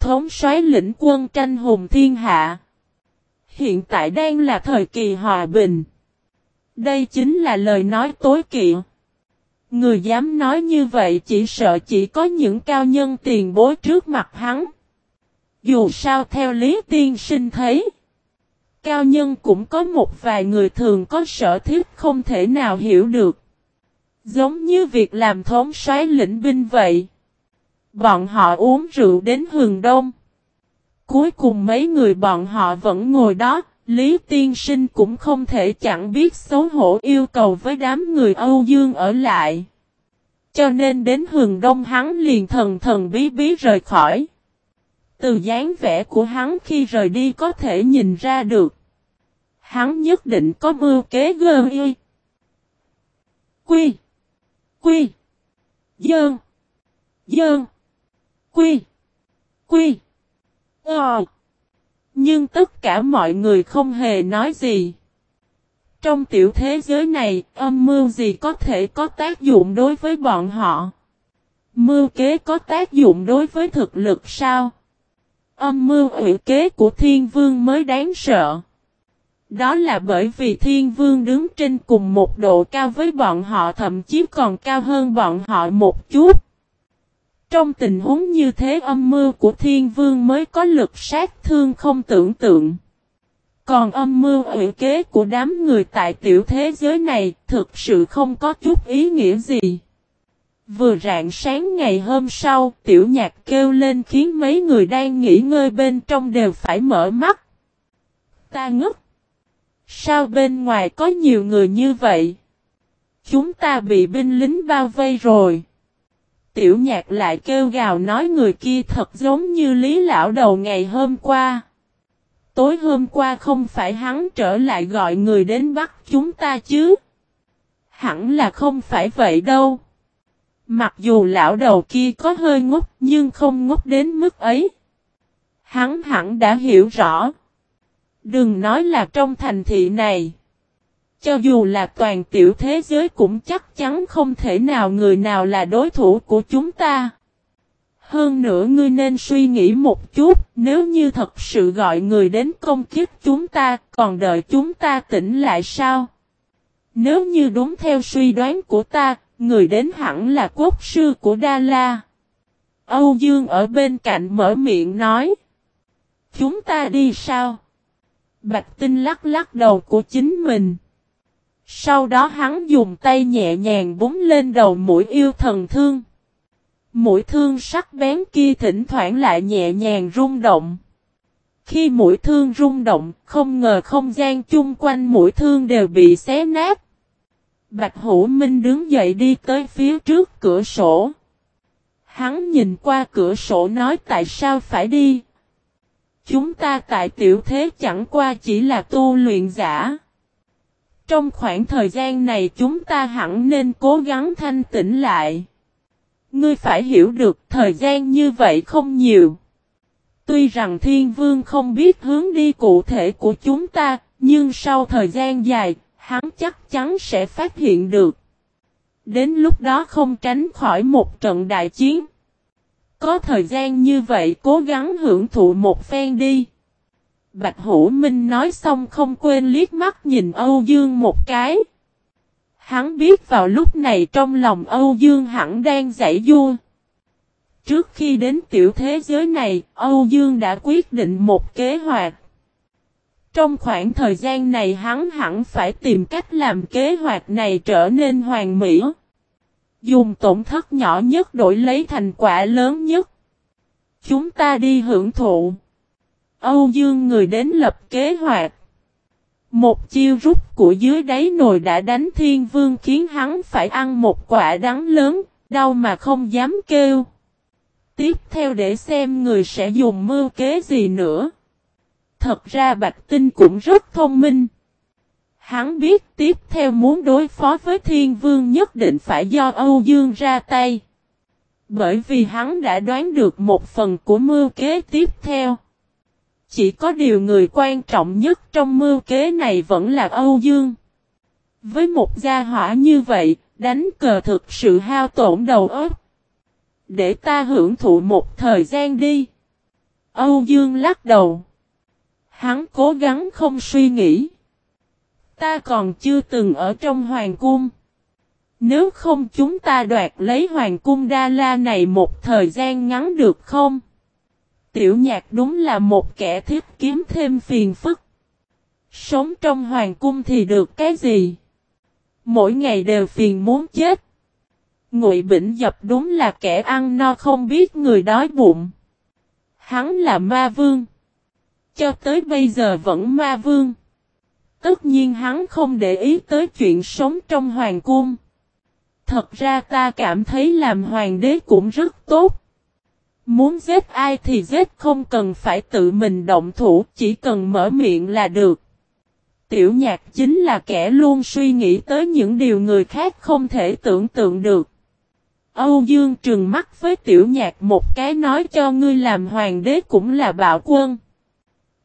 Thống soái lĩnh quân tranh hùng thiên hạ. Hiện tại đang là thời kỳ hòa bình. Đây chính là lời nói tối kỵ. Người dám nói như vậy chỉ sợ chỉ có những cao nhân tiền bối trước mặt hắn. Dù sao theo Lý Tiên sinh thấy. Cao nhân cũng có một vài người thường có sở thiết không thể nào hiểu được. Giống như việc làm thống soái lĩnh binh vậy. Bọn họ uống rượu đến hừng đông. Cuối cùng mấy người bọn họ vẫn ngồi đó, Lý Tiên Sinh cũng không thể chẳng biết xấu hổ yêu cầu với đám người Âu Dương ở lại. Cho nên đến hừng đông hắn liền thần thần bí bí rời khỏi. Từ dáng vẻ của hắn khi rời đi có thể nhìn ra được. Hắn nhất định có mưu kế gơ y. Quy. Quy. Dơn. Dơn. Quy. Quy. Ờ. Nhưng tất cả mọi người không hề nói gì. Trong tiểu thế giới này, âm mưu gì có thể có tác dụng đối với bọn họ? Mưu kế có tác dụng đối với thực lực sao? Âm mưu ủy kế của thiên vương mới đáng sợ. Đó là bởi vì thiên vương đứng trên cùng một độ cao với bọn họ, thậm chí còn cao hơn bọn họ một chút. Trong tình huống như thế, âm mưu của thiên vương mới có lực sát thương không tưởng tượng. Còn âm mưu ủy kế của đám người tại tiểu thế giới này thực sự không có chút ý nghĩa gì. Vừa rạng sáng ngày hôm sau, tiểu nhạc kêu lên khiến mấy người đang nghỉ ngơi bên trong đều phải mở mắt. Ta ngất. Sao bên ngoài có nhiều người như vậy? Chúng ta bị binh lính bao vây rồi. Tiểu nhạc lại kêu gào nói người kia thật giống như lý lão đầu ngày hôm qua. Tối hôm qua không phải hắn trở lại gọi người đến bắt chúng ta chứ. Hẳn là không phải vậy đâu. Mặc dù lão đầu kia có hơi ngốc nhưng không ngốc đến mức ấy. Hắn hẳn đã hiểu rõ. Đừng nói là trong thành thị này. Cho dù là toàn tiểu thế giới cũng chắc chắn không thể nào người nào là đối thủ của chúng ta. Hơn nữa ngươi nên suy nghĩ một chút, nếu như thật sự gọi người đến công kiếp chúng ta, còn đợi chúng ta tỉnh lại sao? Nếu như đúng theo suy đoán của ta, người đến hẳn là quốc sư của Đa La. Âu Dương ở bên cạnh mở miệng nói. Chúng ta đi sao? Bạch Tinh lắc lắc đầu của chính mình. Sau đó hắn dùng tay nhẹ nhàng búng lên đầu mũi yêu thần thương. Mũi thương sắc bén kia thỉnh thoảng lại nhẹ nhàng rung động. Khi mũi thương rung động, không ngờ không gian chung quanh mũi thương đều bị xé nát. Bạch Hữu Minh đứng dậy đi tới phía trước cửa sổ. Hắn nhìn qua cửa sổ nói tại sao phải đi. Chúng ta tại tiểu thế chẳng qua chỉ là tu luyện giả. Trong khoảng thời gian này chúng ta hẳn nên cố gắng thanh tĩnh lại. Ngươi phải hiểu được thời gian như vậy không nhiều. Tuy rằng thiên vương không biết hướng đi cụ thể của chúng ta, nhưng sau thời gian dài, hắn chắc chắn sẽ phát hiện được. Đến lúc đó không tránh khỏi một trận đại chiến. Có thời gian như vậy cố gắng hưởng thụ một phen đi. Bạch Hữu Minh nói xong không quên liếc mắt nhìn Âu Dương một cái. hắn biết vào lúc này trong lòng Âu Dương hẳn đang giải vua. Trước khi đến tiểu thế giới này, Âu Dương đã quyết định một kế hoạch. Trong khoảng thời gian này hắn hẳn phải tìm cách làm kế hoạch này trở nên hoàn mỹ. Dùng tổn thất nhỏ nhất đổi lấy thành quả lớn nhất. Chúng ta đi hưởng thụ. Âu Dương người đến lập kế hoạch. Một chiêu rút của dưới đáy nồi đã đánh thiên vương khiến hắn phải ăn một quả đắng lớn, đau mà không dám kêu. Tiếp theo để xem người sẽ dùng mưu kế gì nữa. Thật ra Bạch Tinh cũng rất thông minh. Hắn biết tiếp theo muốn đối phó với thiên vương nhất định phải do Âu Dương ra tay. Bởi vì hắn đã đoán được một phần của mưu kế tiếp theo. Chỉ có điều người quan trọng nhất trong mưu kế này vẫn là Âu Dương. Với một gia hỏa như vậy, đánh cờ thực sự hao tổn đầu óc. Để ta hưởng thụ một thời gian đi. Âu Dương lắc đầu. Hắn cố gắng không suy nghĩ. Ta còn chưa từng ở trong hoàng cung. Nếu không chúng ta đoạt lấy hoàng cung Đa La này một thời gian ngắn được không? Tiểu nhạc đúng là một kẻ thiết kiếm thêm phiền phức. Sống trong hoàng cung thì được cái gì? Mỗi ngày đều phiền muốn chết. Ngụy Bỉnh Dập đúng là kẻ ăn no không biết người đói bụng. Hắn là ma vương. Cho tới bây giờ vẫn ma vương. Tất nhiên hắn không để ý tới chuyện sống trong hoàng cung. Thật ra ta cảm thấy làm hoàng đế cũng rất tốt. Muốn giết ai thì giết không cần phải tự mình động thủ, chỉ cần mở miệng là được. Tiểu nhạc chính là kẻ luôn suy nghĩ tới những điều người khác không thể tưởng tượng được. Âu Dương trừng mắt với tiểu nhạc một cái nói cho ngươi làm hoàng đế cũng là bạo quân.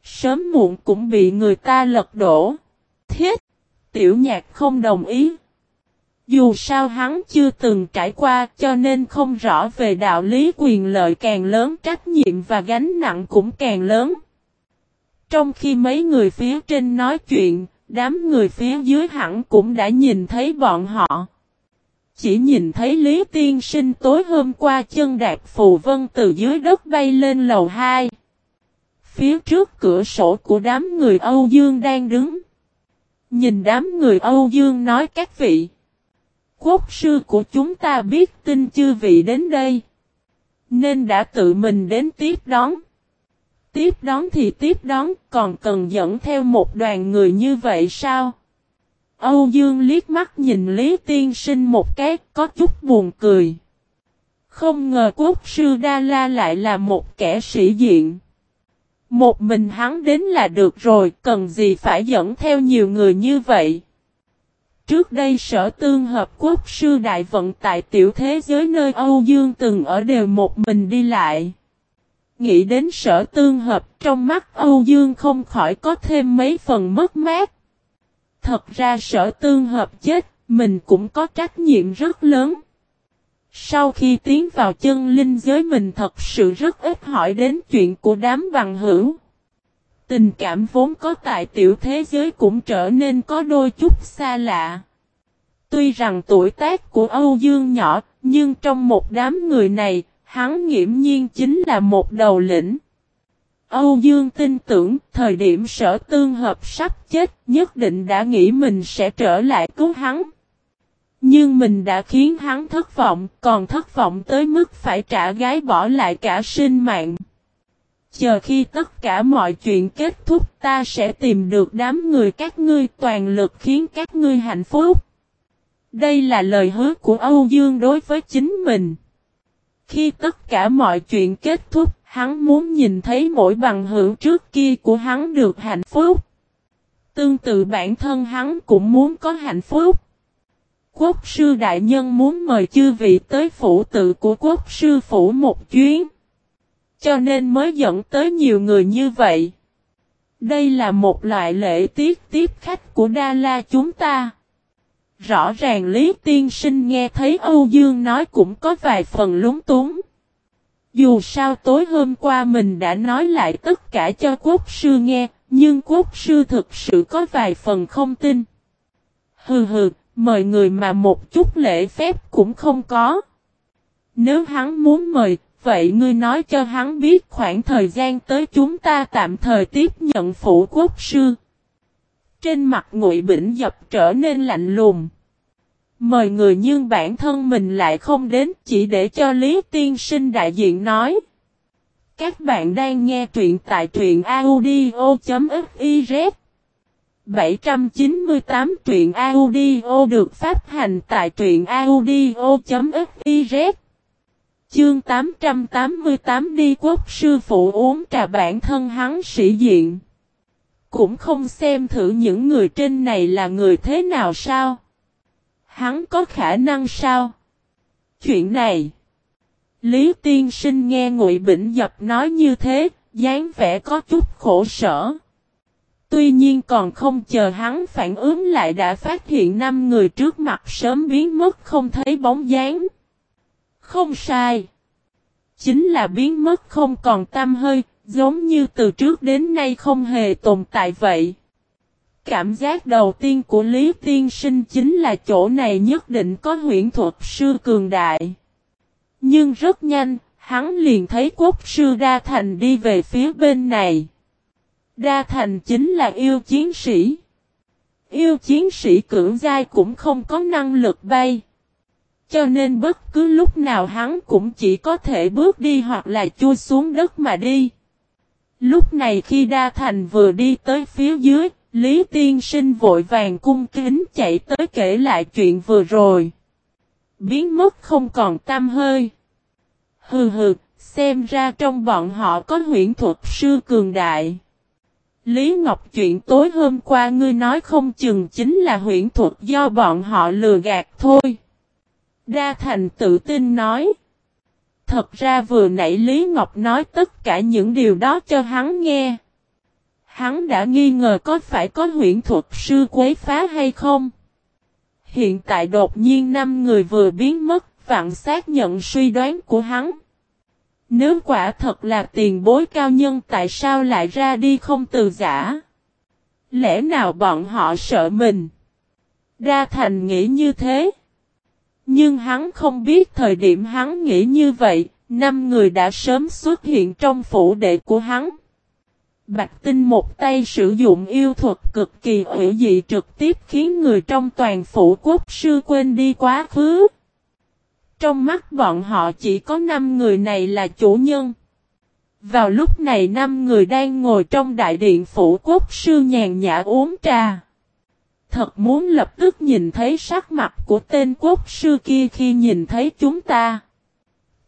Sớm muộn cũng bị người ta lật đổ. Thiết! Tiểu nhạc không đồng ý. Dù sao hắn chưa từng trải qua cho nên không rõ về đạo lý quyền lợi càng lớn trách nhiệm và gánh nặng cũng càng lớn. Trong khi mấy người phía trên nói chuyện, đám người phía dưới hẳn cũng đã nhìn thấy bọn họ. Chỉ nhìn thấy Lý Tiên Sinh tối hôm qua chân đạp phù vân từ dưới đất bay lên lầu 2. Phía trước cửa sổ của đám người Âu Dương đang đứng. Nhìn đám người Âu Dương nói các vị. Quốc sư của chúng ta biết tin chư vị đến đây. Nên đã tự mình đến tiếp đón. Tiếp đón thì tiếp đón, còn cần dẫn theo một đoàn người như vậy sao? Âu Dương liếc mắt nhìn Lý Tiên Sinh một cái, có chút buồn cười. Không ngờ quốc sư Đa La lại là một kẻ sĩ diện. Một mình hắn đến là được rồi, cần gì phải dẫn theo nhiều người như vậy. Trước đây sở tương hợp quốc sư đại vận tại tiểu thế giới nơi Âu Dương từng ở đều một mình đi lại. Nghĩ đến sở tương hợp trong mắt Âu Dương không khỏi có thêm mấy phần mất mát. Thật ra sở tương hợp chết, mình cũng có trách nhiệm rất lớn. Sau khi tiến vào chân linh giới mình thật sự rất ít hỏi đến chuyện của đám bằng hữu. Tình cảm vốn có tại tiểu thế giới cũng trở nên có đôi chút xa lạ. Tuy rằng tuổi tác của Âu Dương nhỏ, nhưng trong một đám người này, hắn nghiễm nhiên chính là một đầu lĩnh. Âu Dương tin tưởng thời điểm sở tương hợp sắp chết nhất định đã nghĩ mình sẽ trở lại cứu hắn. Nhưng mình đã khiến hắn thất vọng, còn thất vọng tới mức phải trả gái bỏ lại cả sinh mạng. Chờ khi tất cả mọi chuyện kết thúc ta sẽ tìm được đám người các ngươi toàn lực khiến các ngươi hạnh phúc. Đây là lời hứa của Âu Dương đối với chính mình. Khi tất cả mọi chuyện kết thúc, hắn muốn nhìn thấy mỗi bằng hữu trước kia của hắn được hạnh phúc. Tương tự bản thân hắn cũng muốn có hạnh phúc. Quốc sư đại nhân muốn mời chư vị tới phủ tự của quốc sư phủ một chuyến. Cho nên mới dẫn tới nhiều người như vậy. Đây là một loại lễ tiết tiếp khách của Đa La chúng ta. Rõ ràng Lý Tiên Sinh nghe thấy Âu Dương nói cũng có vài phần lúng túng. Dù sao tối hôm qua mình đã nói lại tất cả cho quốc sư nghe, nhưng quốc sư thực sự có vài phần không tin. Hừ hừ, mời người mà một chút lễ phép cũng không có. Nếu hắn muốn mời, vậy ngươi nói cho hắn biết khoảng thời gian tới chúng ta tạm thời tiếp nhận phủ quốc sư. Trên mặt ngụy bỉnh dập trở nên lạnh lùng. Mời người nhưng bản thân mình lại không đến chỉ để cho Lý Tiên Sinh đại diện nói. Các bạn đang nghe truyện tại truyện audio.fif 798 truyện audio được phát hành tại truyện audio.fiz Chương 888 đi quốc sư phụ uống trà bản thân hắn sĩ diện. Cũng không xem thử những người trên này là người thế nào sao. Hắn có khả năng sao? Chuyện này. Lý tiên sinh nghe Ngụy Bỉnh Dập nói như thế, dáng vẻ có chút khổ sở. Tuy nhiên còn không chờ hắn phản ứng lại đã phát hiện năm người trước mặt sớm biến mất không thấy bóng dáng. Không sai. Chính là biến mất không còn tâm hơi, giống như từ trước đến nay không hề tồn tại vậy. Cảm giác đầu tiên của Lý Tiên Sinh chính là chỗ này nhất định có huyện thuật sư cường đại. Nhưng rất nhanh, hắn liền thấy quốc sư Đa Thành đi về phía bên này. Đa Thành chính là yêu chiến sĩ. Yêu chiến sĩ cưỡng giai cũng không có năng lực bay. Cho nên bất cứ lúc nào hắn cũng chỉ có thể bước đi hoặc là chui xuống đất mà đi. Lúc này khi Đa Thành vừa đi tới phía dưới, Lý Tiên Sinh vội vàng cung kính chạy tới kể lại chuyện vừa rồi. Biến mất không còn tâm hơi. Hừ hừ, xem ra trong bọn họ có huyễn thuật sư cường đại. Lý Ngọc chuyện tối hôm qua ngươi nói không chừng chính là huyện thuật do bọn họ lừa gạt thôi. Đa Thành tự tin nói. Thật ra vừa nãy Lý Ngọc nói tất cả những điều đó cho hắn nghe. Hắn đã nghi ngờ có phải có huyện thuật sư quấy phá hay không. Hiện tại đột nhiên năm người vừa biến mất, vạn xác nhận suy đoán của hắn. Nếu quả thật là tiền bối cao nhân tại sao lại ra đi không từ giả? Lẽ nào bọn họ sợ mình? Đa thành nghĩ như thế. Nhưng hắn không biết thời điểm hắn nghĩ như vậy, năm người đã sớm xuất hiện trong phủ đệ của hắn. Bạch Tinh một tay sử dụng yêu thuật cực kỳ hữu dị trực tiếp khiến người trong toàn phủ quốc sư quên đi quá khứ. Trong mắt bọn họ chỉ có 5 người này là chủ nhân. Vào lúc này năm người đang ngồi trong đại điện phủ quốc sư nhàn nhã uống trà. Thật muốn lập tức nhìn thấy sắc mặt của tên quốc sư kia khi nhìn thấy chúng ta.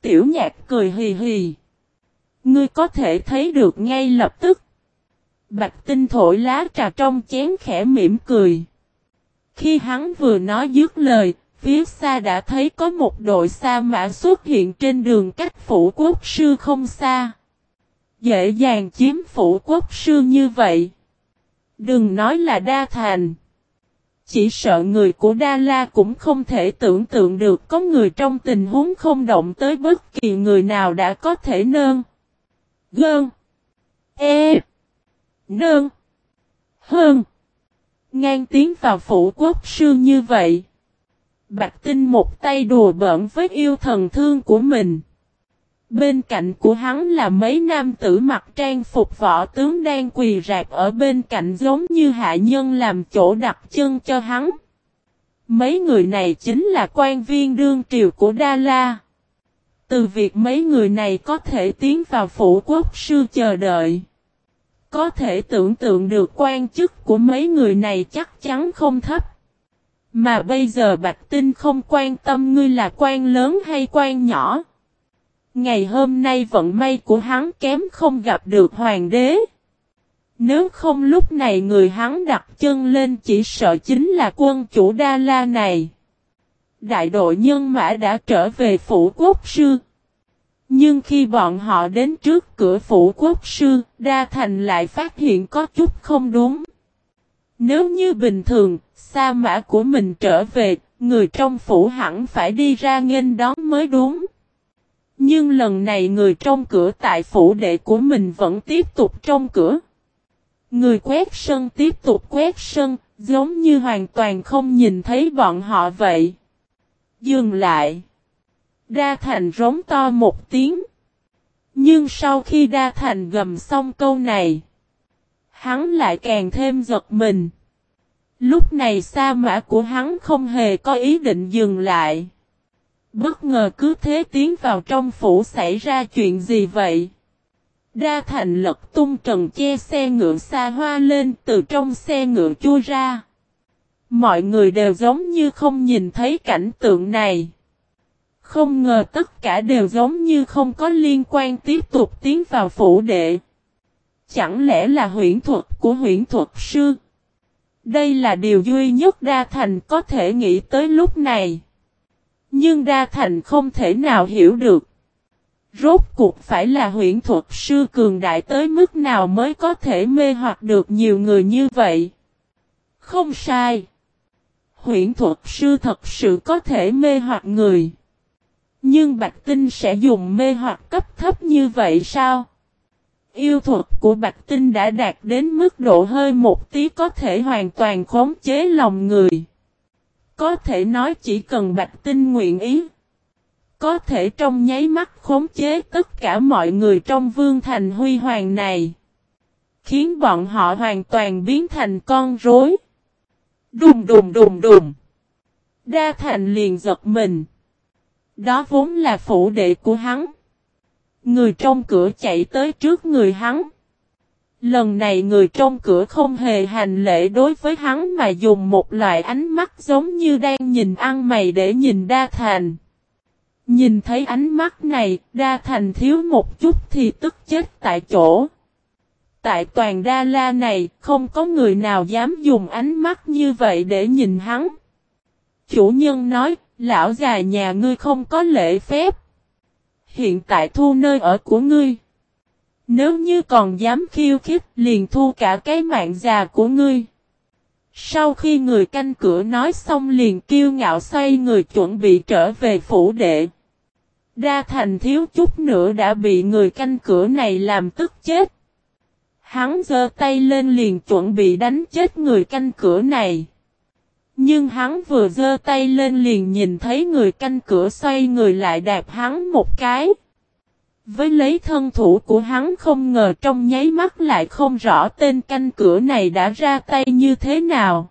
Tiểu nhạc cười hì hì. Ngươi có thể thấy được ngay lập tức. Bạch tinh thổi lá trà trong chén khẽ mỉm cười. Khi hắn vừa nói dứt lời, phía xa đã thấy có một đội sa mã xuất hiện trên đường cách phủ quốc sư không xa. Dễ dàng chiếm phủ quốc sư như vậy. Đừng nói là đa thành. Chỉ sợ người của Đa La cũng không thể tưởng tượng được có người trong tình huống không động tới bất kỳ người nào đã có thể nơn. Gơn. E. Nơn. Hơn. Ngang tiến vào phủ quốc sư như vậy. Bạch Tinh một tay đùa bỡn với yêu thần thương của mình. Bên cạnh của hắn là mấy nam tử mặc trang phục võ tướng đang quỳ rạp ở bên cạnh giống như hạ nhân làm chỗ đặt chân cho hắn. Mấy người này chính là quan viên đương triều của Đa La. Từ việc mấy người này có thể tiến vào phủ quốc sư chờ đợi. Có thể tưởng tượng được quan chức của mấy người này chắc chắn không thấp. Mà bây giờ Bạch Tinh không quan tâm ngươi là quan lớn hay quan nhỏ. Ngày hôm nay vận may của hắn kém không gặp được hoàng đế. Nếu không lúc này người hắn đặt chân lên chỉ sợ chính là quân chủ Đa La này. Đại đội nhân mã đã trở về phủ quốc sư. Nhưng khi bọn họ đến trước cửa phủ quốc sư, Đa Thành lại phát hiện có chút không đúng. Nếu như bình thường, sa mã của mình trở về, người trong phủ hẳn phải đi ra nghênh đón mới đúng. Nhưng lần này người trong cửa tại phủ đệ của mình vẫn tiếp tục trong cửa. Người quét sân tiếp tục quét sân, Giống như hoàn toàn không nhìn thấy bọn họ vậy. Dừng lại. Đa Thành rống to một tiếng. Nhưng sau khi Đa Thành gầm xong câu này. Hắn lại càng thêm giật mình. Lúc này sa mã của hắn không hề có ý định dừng lại. Bất ngờ cứ thế tiến vào trong phủ xảy ra chuyện gì vậy? Đa thành lật tung trần che xe ngựa xa hoa lên từ trong xe ngựa chui ra. Mọi người đều giống như không nhìn thấy cảnh tượng này. Không ngờ tất cả đều giống như không có liên quan tiếp tục tiến vào phủ đệ. Chẳng lẽ là huyễn thuật của huyễn thuật sư? Đây là điều duy nhất Đa Thành có thể nghĩ tới lúc này. Nhưng Đa Thành không thể nào hiểu được. Rốt cuộc phải là huyễn thuật sư cường đại tới mức nào mới có thể mê hoặc được nhiều người như vậy. Không sai. Huyễn thuật sư thật sự có thể mê hoặc người. Nhưng Bạch Tinh sẽ dùng mê hoặc cấp thấp như vậy sao? Yêu thuật của Bạch Tinh đã đạt đến mức độ hơi một tí có thể hoàn toàn khống chế lòng người. Có thể nói chỉ cần Bạch Tinh nguyện ý. Có thể trong nháy mắt khống chế tất cả mọi người trong vương thành huy hoàng này. Khiến bọn họ hoàn toàn biến thành con rối. Đùng đùng đùng đùng. Đa thành liền giật mình. Đó vốn là phủ đệ của hắn. Người trong cửa chạy tới trước người hắn. Lần này người trong cửa không hề hành lễ đối với hắn mà dùng một loại ánh mắt giống như đang nhìn ăn mày để nhìn đa thành. Nhìn thấy ánh mắt này, đa thành thiếu một chút thì tức chết tại chỗ. Tại toàn đa la này, không có người nào dám dùng ánh mắt như vậy để nhìn hắn. Chủ nhân nói, lão già nhà ngươi không có lễ phép. Hiện tại thu nơi ở của ngươi. Nếu như còn dám khiêu khích, liền thu cả cái mạng già của ngươi. Sau khi người canh cửa nói xong liền kiêu ngạo xoay người chuẩn bị trở về phủ đệ. Đa thành thiếu chút nữa đã bị người canh cửa này làm tức chết. Hắn giơ tay lên liền chuẩn bị đánh chết người canh cửa này. Nhưng hắn vừa giơ tay lên liền nhìn thấy người canh cửa xoay người lại đạp hắn một cái. Với lấy thân thủ của hắn không ngờ trong nháy mắt lại không rõ tên canh cửa này đã ra tay như thế nào.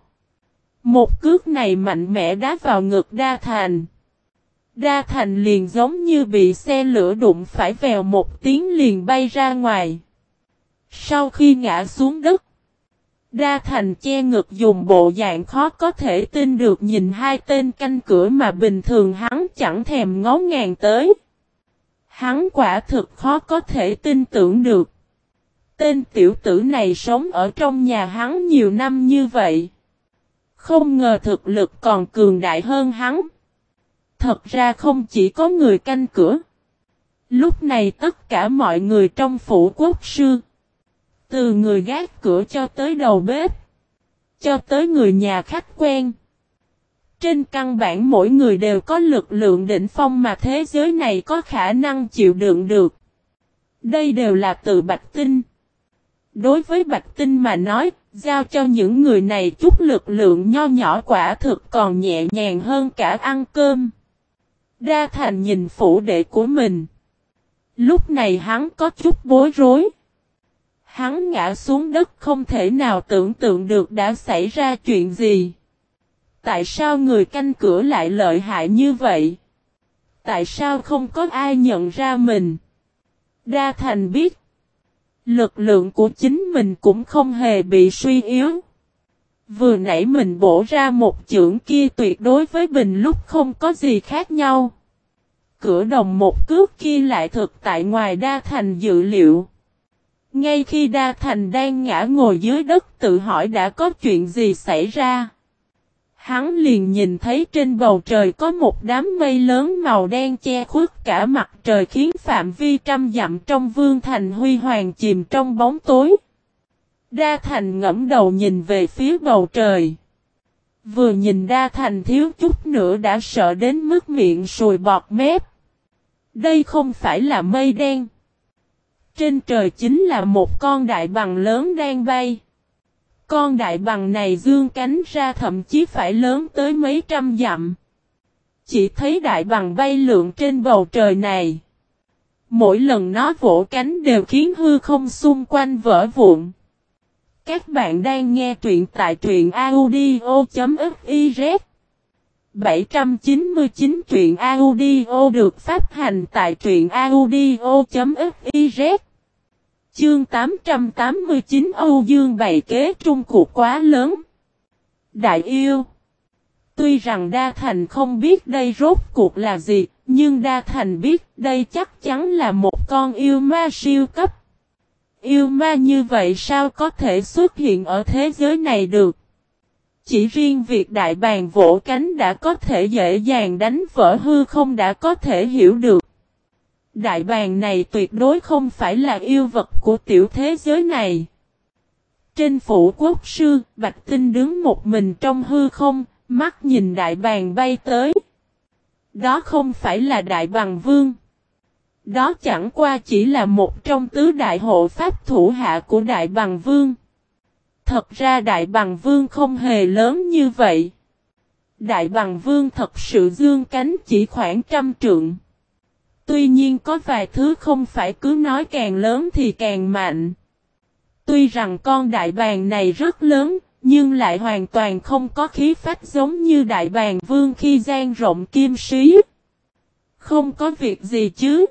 Một cước này mạnh mẽ đá vào ngực đa thành. Đa thành liền giống như bị xe lửa đụng phải vèo một tiếng liền bay ra ngoài. Sau khi ngã xuống đất, Đa thành che ngực dùng bộ dạng khó có thể tin được nhìn hai tên canh cửa mà bình thường hắn chẳng thèm ngó ngàng tới. Hắn quả thực khó có thể tin tưởng được. Tên tiểu tử này sống ở trong nhà hắn nhiều năm như vậy. Không ngờ thực lực còn cường đại hơn hắn. Thật ra không chỉ có người canh cửa. Lúc này tất cả mọi người trong phủ quốc sư. Từ người gác cửa cho tới đầu bếp. Cho tới người nhà khách quen. Trên căn bản mỗi người đều có lực lượng đỉnh phong mà thế giới này có khả năng chịu đựng được. Đây đều là từ Bạch Tinh. Đối với Bạch Tinh mà nói, giao cho những người này chút lực lượng nho nhỏ quả thực còn nhẹ nhàng hơn cả ăn cơm. Đa Thành nhìn phủ đệ của mình. Lúc này hắn có chút bối rối. Hắn ngã xuống đất không thể nào tưởng tượng được đã xảy ra chuyện gì. Tại sao người canh cửa lại lợi hại như vậy? Tại sao không có ai nhận ra mình? Đa Thành biết. Lực lượng của chính mình cũng không hề bị suy yếu. Vừa nãy mình bổ ra một chưởng kia tuyệt đối với bình lúc không có gì khác nhau. Cửa đồng một cước kia lại thực tại ngoài đa thành dự liệu. Ngay khi đa thành đang ngã ngồi dưới đất tự hỏi đã có chuyện gì xảy ra. Hắn liền nhìn thấy trên bầu trời có một đám mây lớn màu đen che khuất cả mặt trời khiến phạm vi trăm dặm trong vương thành huy hoàng chìm trong bóng tối. Đa thành ngẫm đầu nhìn về phía bầu trời. Vừa nhìn đa thành thiếu chút nữa đã sợ đến mức miệng sùi bọt mép. Đây không phải là mây đen. Trên trời chính là một con đại bằng lớn đang bay. Con đại bằng này dương cánh ra thậm chí phải lớn tới mấy trăm dặm. Chỉ thấy đại bằng bay lượn trên bầu trời này. Mỗi lần nó vỗ cánh đều khiến hư không xung quanh vỡ vụn. Các bạn đang nghe truyện tại truyện audio.fif 799 truyện audio được phát hành tại truyện audio.fiz Chương 889 Âu Dương bày kế trung cuộc quá lớn Đại yêu Tuy rằng Đa Thành không biết đây rốt cuộc là gì, nhưng Đa Thành biết đây chắc chắn là một con yêu ma siêu cấp. Yêu ma như vậy sao có thể xuất hiện ở thế giới này được? Chỉ riêng việc đại bàng vỗ cánh đã có thể dễ dàng đánh vỡ hư không đã có thể hiểu được. Đại bàng này tuyệt đối không phải là yêu vật của tiểu thế giới này. Trên phủ quốc sư, Bạch Tinh đứng một mình trong hư không, mắt nhìn đại bàng bay tới. Đó không phải là đại bằng vương. Đó chẳng qua chỉ là một trong tứ đại hộ pháp thủ hạ của đại bằng vương. Thật ra đại bằng vương không hề lớn như vậy. Đại bằng vương thật sự dương cánh chỉ khoảng trăm trượng. Tuy nhiên có vài thứ không phải cứ nói càng lớn thì càng mạnh. Tuy rằng con đại bàng này rất lớn, nhưng lại hoàn toàn không có khí phách giống như đại bàng vương khi gian rộng kim sĩ. Không có việc gì chứ.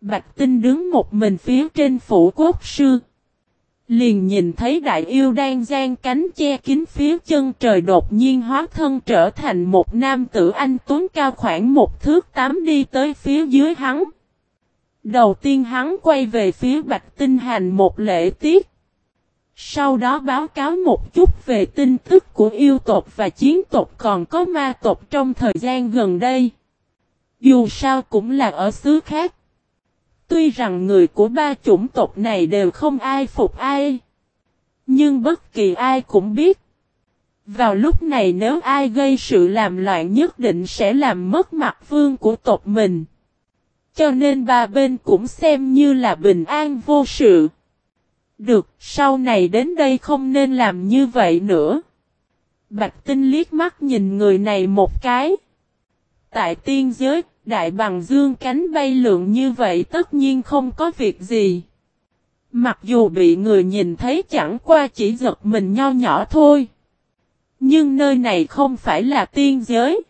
Bạch tinh đứng một mình phía trên phủ quốc sư. Liền nhìn thấy đại yêu đang gian cánh che kín phía chân trời đột nhiên hóa thân trở thành một nam tử anh tuấn cao khoảng một thước tám đi tới phía dưới hắn. Đầu tiên hắn quay về phía bạch tinh hành một lễ tiết. Sau đó báo cáo một chút về tin tức của yêu tộc và chiến tộc còn có ma tộc trong thời gian gần đây. Dù sao cũng là ở xứ khác. Tuy rằng người của ba chủng tộc này đều không ai phục ai. Nhưng bất kỳ ai cũng biết. Vào lúc này nếu ai gây sự làm loạn nhất định sẽ làm mất mặt vương của tộc mình. Cho nên ba bên cũng xem như là bình an vô sự. Được, sau này đến đây không nên làm như vậy nữa. Bạch tinh liếc mắt nhìn người này một cái. Tại tiên giới, đại bằng dương cánh bay lượn như vậy tất nhiên không có việc gì. Mặc dù bị người nhìn thấy chẳng qua chỉ giật mình nho nhỏ thôi. Nhưng nơi này không phải là tiên giới.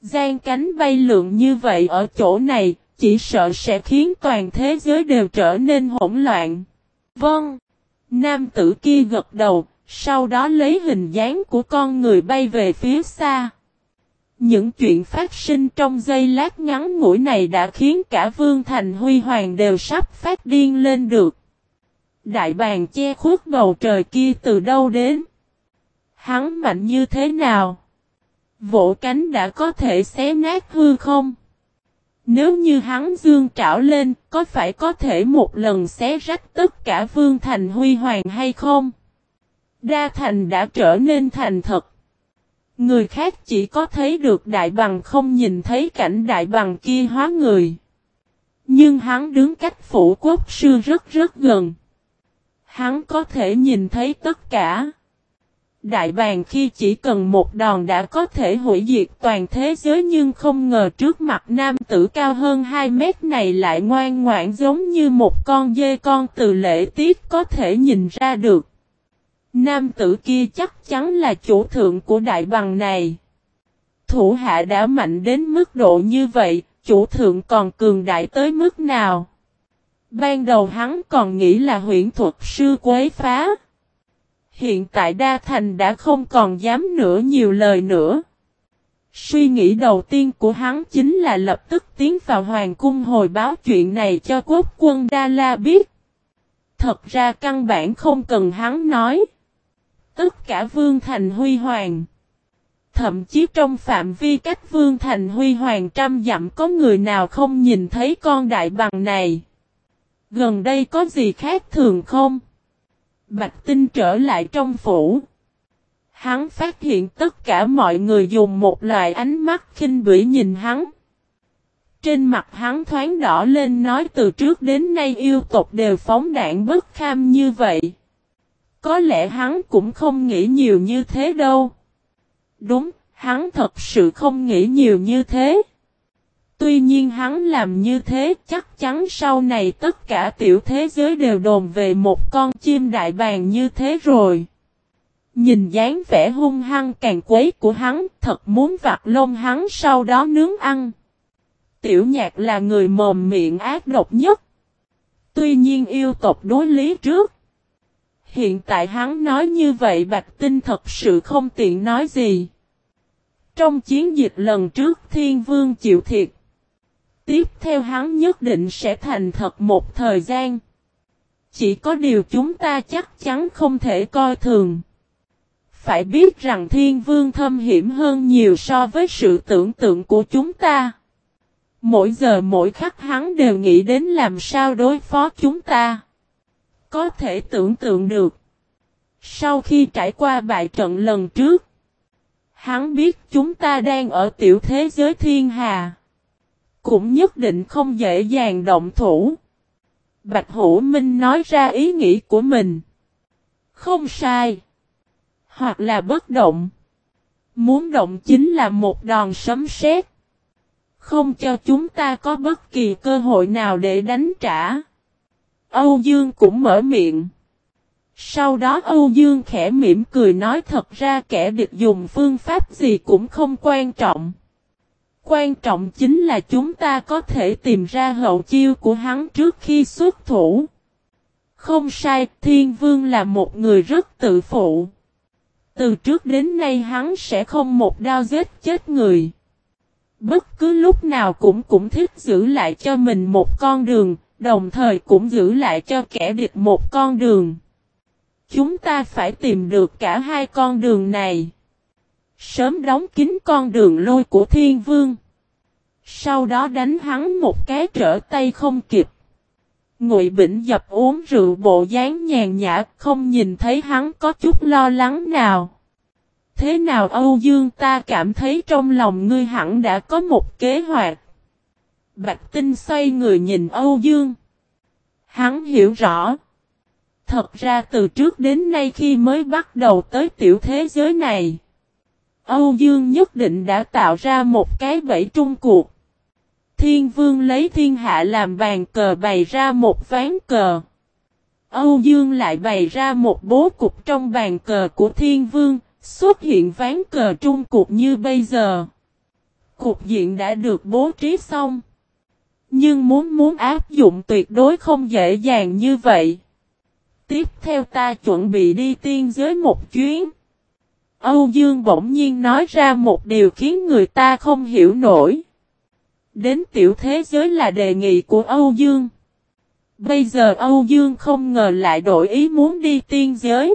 Giang cánh bay lượn như vậy ở chỗ này, chỉ sợ sẽ khiến toàn thế giới đều trở nên hỗn loạn. Vâng. Nam tử kia gật đầu, sau đó lấy hình dáng của con người bay về phía xa. Những chuyện phát sinh trong giây lát ngắn ngủi này đã khiến cả Vương Thành Huy Hoàng đều sắp phát điên lên được. Đại bàng che khuất bầu trời kia từ đâu đến? Hắn mạnh như thế nào? Vỗ cánh đã có thể xé nát hư không? Nếu như hắn dương trảo lên, có phải có thể một lần xé rách tất cả Vương Thành Huy Hoàng hay không? Đa Thành đã trở nên thành thật. Người khác chỉ có thấy được đại bằng không nhìn thấy cảnh đại bằng kia hóa người. Nhưng hắn đứng cách phủ quốc sư rất rất gần. Hắn có thể nhìn thấy tất cả. Đại bàng khi chỉ cần một đòn đã có thể hủy diệt toàn thế giới nhưng không ngờ trước mặt nam tử cao hơn 2 mét này lại ngoan ngoãn giống như một con dê con từ lễ tiết có thể nhìn ra được. Nam tử kia chắc chắn là chủ thượng của đại bằng này. Thủ hạ đã mạnh đến mức độ như vậy, chủ thượng còn cường đại tới mức nào? Ban đầu hắn còn nghĩ là huyện thuật sư quấy phá. Hiện tại Đa Thành đã không còn dám nữa nhiều lời nữa. Suy nghĩ đầu tiên của hắn chính là lập tức tiến vào hoàng cung hồi báo chuyện này cho quốc quân Đa La biết. Thật ra căn bản không cần hắn nói. Tất cả Vương Thành Huy Hoàng. Thậm chí trong phạm vi cách Vương Thành Huy Hoàng trăm dặm có người nào không nhìn thấy con đại bằng này. Gần đây có gì khác thường không? Bạch Tinh trở lại trong phủ. Hắn phát hiện tất cả mọi người dùng một loại ánh mắt khinh bỉ nhìn hắn. Trên mặt hắn thoáng đỏ lên, nói từ trước đến nay yêu tộc đều phóng đạn bất kham như vậy. Có lẽ hắn cũng không nghĩ nhiều như thế đâu. Đúng, hắn thật sự không nghĩ nhiều như thế. Tuy nhiên hắn làm như thế chắc chắn sau này tất cả tiểu thế giới đều đồn về một con chim đại bàng như thế rồi. Nhìn dáng vẻ hung hăng càng quấy của hắn thật muốn vặt lông hắn sau đó nướng ăn. Tiểu nhạc là người mồm miệng ác độc nhất. Tuy nhiên yêu tộc đối lý trước. Hiện tại hắn nói như vậy Bạch Tinh thật sự không tiện nói gì. Trong chiến dịch lần trước Thiên Vương chịu thiệt. Tiếp theo hắn nhất định sẽ thành thật một thời gian. Chỉ có điều chúng ta chắc chắn không thể coi thường. Phải biết rằng thiên vương thâm hiểm hơn nhiều so với sự tưởng tượng của chúng ta. Mỗi giờ mỗi khắc hắn đều nghĩ đến làm sao đối phó chúng ta. Có thể tưởng tượng được. Sau khi trải qua bại trận lần trước. Hắn biết chúng ta đang ở tiểu thế giới thiên hà. Cũng nhất định không dễ dàng động thủ. Bạch Hữu Minh nói ra ý nghĩ của mình. Không sai. Hoặc là bất động. Muốn động chính là một đòn sấm sét. Không cho chúng ta có bất kỳ cơ hội nào để đánh trả. Âu Dương cũng mở miệng. Sau đó Âu Dương khẽ mỉm cười nói thật ra kẻ địch dùng phương pháp gì cũng không quan trọng. Quan trọng chính là chúng ta có thể tìm ra hậu chiêu của hắn trước khi xuất thủ. Không sai, Thiên Vương là một người rất tự phụ. Từ trước đến nay hắn sẽ không một đao giết chết người. Bất cứ lúc nào cũng cũng thích giữ lại cho mình một con đường, đồng thời cũng giữ lại cho kẻ địch một con đường. Chúng ta phải tìm được cả hai con đường này. Sớm đóng kín con đường lôi của thiên vương. Sau đó đánh hắn một cái trở tay không kịp. Ngụy Bỉnh dập uống rượu bộ dáng nhàn nhã, không nhìn thấy hắn có chút lo lắng nào. Thế nào Âu Dương ta cảm thấy trong lòng ngươi hẳn đã có một kế hoạch. Bạch Tinh xoay người nhìn Âu Dương. Hắn hiểu rõ. Thật ra từ trước đến nay khi mới bắt đầu tới tiểu thế giới này. Âu Dương nhất định đã tạo ra một cái bẫy trung cuộc. Thiên vương lấy thiên hạ làm bàn cờ bày ra một ván cờ. Âu Dương lại bày ra một bố cục trong bàn cờ của thiên vương, xuất hiện ván cờ trung cuộc như bây giờ. Cục diện đã được bố trí xong. Nhưng muốn muốn áp dụng tuyệt đối không dễ dàng như vậy. Tiếp theo ta chuẩn bị đi tiên giới một chuyến. Âu Dương bỗng nhiên nói ra một điều khiến người ta không hiểu nổi. Đến tiểu thế giới là đề nghị của Âu Dương. Bây giờ Âu Dương không ngờ lại đổi ý muốn đi tiên giới.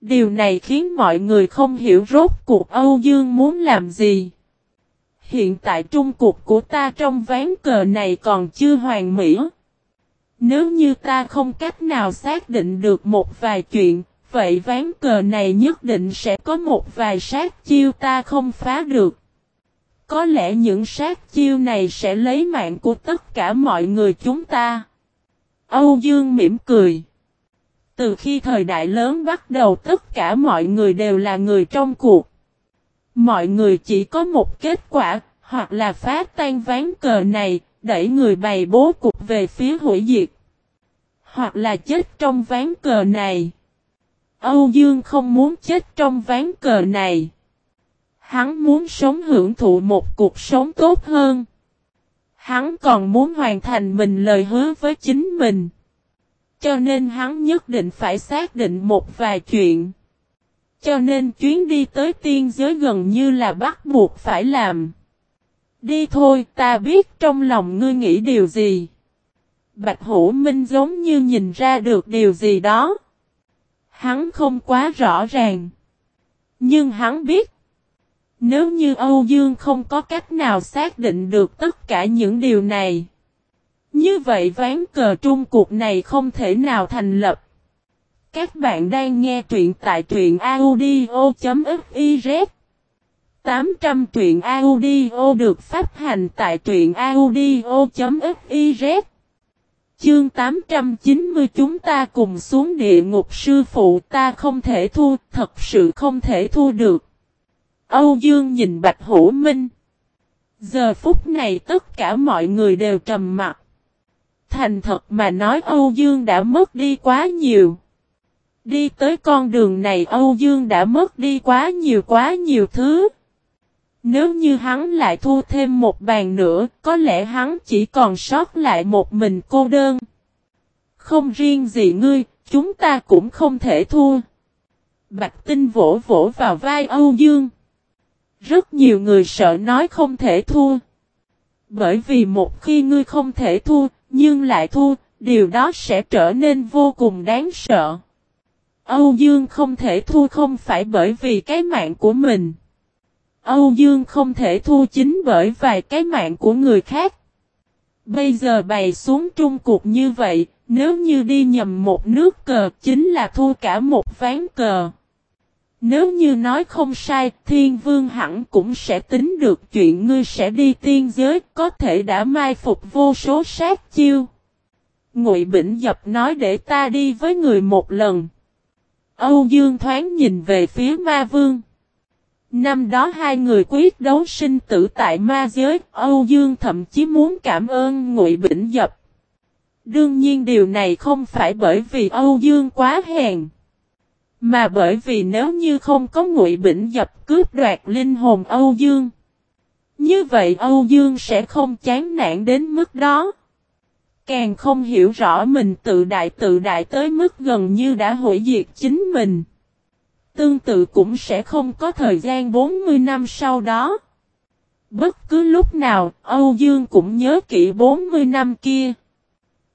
Điều này khiến mọi người không hiểu rốt cuộc Âu Dương muốn làm gì. Hiện tại trung cuộc của ta trong ván cờ này còn chưa hoàn mỹ. Nếu như ta không cách nào xác định được một vài chuyện, vậy ván cờ này nhất định sẽ có một vài sát chiêu ta không phá được. Có lẽ những sát chiêu này sẽ lấy mạng của tất cả mọi người chúng ta. Âu Dương mỉm cười. Từ khi thời đại lớn bắt đầu tất cả mọi người đều là người trong cuộc. Mọi người chỉ có một kết quả, hoặc là phá tan ván cờ này, đẩy người bày bố cục về phía hủy diệt. Hoặc là chết trong ván cờ này. Âu Dương không muốn chết trong ván cờ này. Hắn muốn sống hưởng thụ một cuộc sống tốt hơn. Hắn còn muốn hoàn thành mình lời hứa với chính mình. Cho nên hắn nhất định phải xác định một vài chuyện. Cho nên chuyến đi tới tiên giới gần như là bắt buộc phải làm. Đi thôi, ta biết trong lòng ngươi nghĩ điều gì. Bạch Hữu Minh giống như nhìn ra được điều gì đó. Hắn không quá rõ ràng. Nhưng hắn biết. Nếu như Âu Dương không có cách nào xác định được tất cả những điều này. Như vậy ván cờ trung cuộc này không thể nào thành lập. Các bạn đang nghe truyện tại truyện audio.fiz 800 truyện audio được phát hành tại truyện audio.fiz Chương 890 chúng ta cùng xuống địa ngục sư phụ ta không thể thua, thật sự không thể thua được. Âu Dương nhìn Bạch Hữu Minh. Giờ phút này tất cả mọi người đều trầm mặt. Thành thật mà nói Âu Dương đã mất đi quá nhiều. Đi tới con đường này Âu Dương đã mất đi quá nhiều quá nhiều thứ. Nếu như hắn lại thu thêm một bàn nữa, có lẽ hắn chỉ còn sót lại một mình cô đơn. Không riêng gì ngươi, chúng ta cũng không thể thua. Bạch tinh vỗ vỗ vào vai Âu Dương. Rất nhiều người sợ nói không thể thua. Bởi vì một khi ngươi không thể thua, nhưng lại thua, điều đó sẽ trở nên vô cùng đáng sợ. Âu Dương không thể thua không phải bởi vì cái mạng của mình. Âu Dương không thể thua chính bởi vài cái mạng của người khác. Bây giờ bày xuống trung cuộc như vậy, nếu như đi nhầm một nước cờ chính là thua cả một ván cờ. Nếu như nói không sai, thiên vương hẳn cũng sẽ tính được chuyện ngươi sẽ đi tiên giới, có thể đã mai phục vô số sát chiêu. Ngụy Bỉnh Dập nói để ta đi với người một lần. Âu Dương thoáng nhìn về phía ma vương. Năm đó hai người quyết đấu sinh tử tại ma giới, Âu Dương thậm chí muốn cảm ơn Ngụy Bỉnh Dập. Đương nhiên điều này không phải bởi vì Âu Dương quá hèn. Mà bởi vì nếu như không có ngụy bỉnh dập cướp đoạt linh hồn Âu Dương. Như vậy Âu Dương sẽ không chán nản đến mức đó. Càng không hiểu rõ mình tự đại tự đại tới mức gần như đã hủy diệt chính mình. Tương tự cũng sẽ không có thời gian 40 năm sau đó. Bất cứ lúc nào, Âu Dương cũng nhớ kỹ 40 năm kia.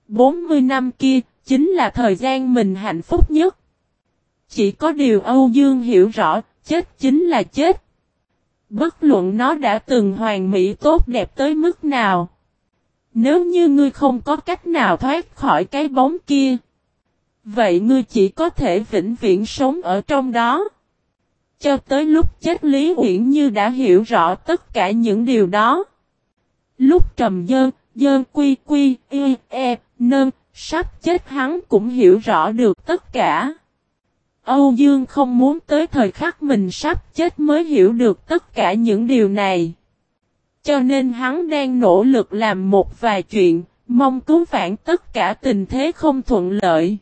40 năm kia, chính là thời gian mình hạnh phúc nhất. Chỉ có điều Âu Dương hiểu rõ, chết chính là chết. Bất luận nó đã từng hoàn mỹ tốt đẹp tới mức nào. Nếu như ngươi không có cách nào thoát khỏi cái bóng kia. Vậy ngươi chỉ có thể vĩnh viễn sống ở trong đó. Cho tới lúc chết Lý Uyển Như đã hiểu rõ tất cả những điều đó. Lúc trầm dơn, dơn quy quy, y, e, nơn, sắp chết hắn cũng hiểu rõ được tất cả. Âu Dương không muốn tới thời khắc mình sắp chết mới hiểu được tất cả những điều này. Cho nên hắn đang nỗ lực làm một vài chuyện, mong cứu vãn tất cả tình thế không thuận lợi.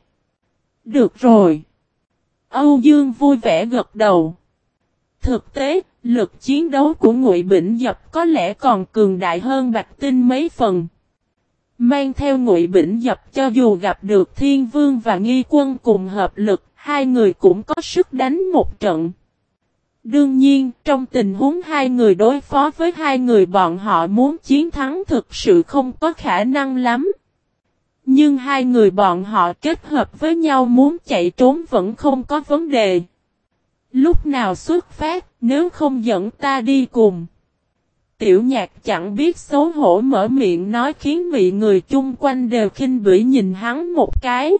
Được rồi. Âu Dương vui vẻ gật đầu. Thực tế, lực chiến đấu của Ngụy Bỉnh Dập có lẽ còn cường đại hơn Bạch Tinh mấy phần. Mang theo Ngụy Bỉnh Dập cho dù gặp được Thiên Vương và Nghi Quân cùng hợp lực, hai người cũng có sức đánh một trận. Đương nhiên, trong tình huống hai người đối phó với hai người bọn họ muốn chiến thắng thực sự không có khả năng lắm. Nhưng hai người bọn họ kết hợp với nhau muốn chạy trốn vẫn không có vấn đề. Lúc nào xuất phát, nếu không dẫn ta đi cùng. Tiểu nhạc chẳng biết xấu hổ mở miệng nói khiến vị người chung quanh đều khinh bỉ nhìn hắn một cái.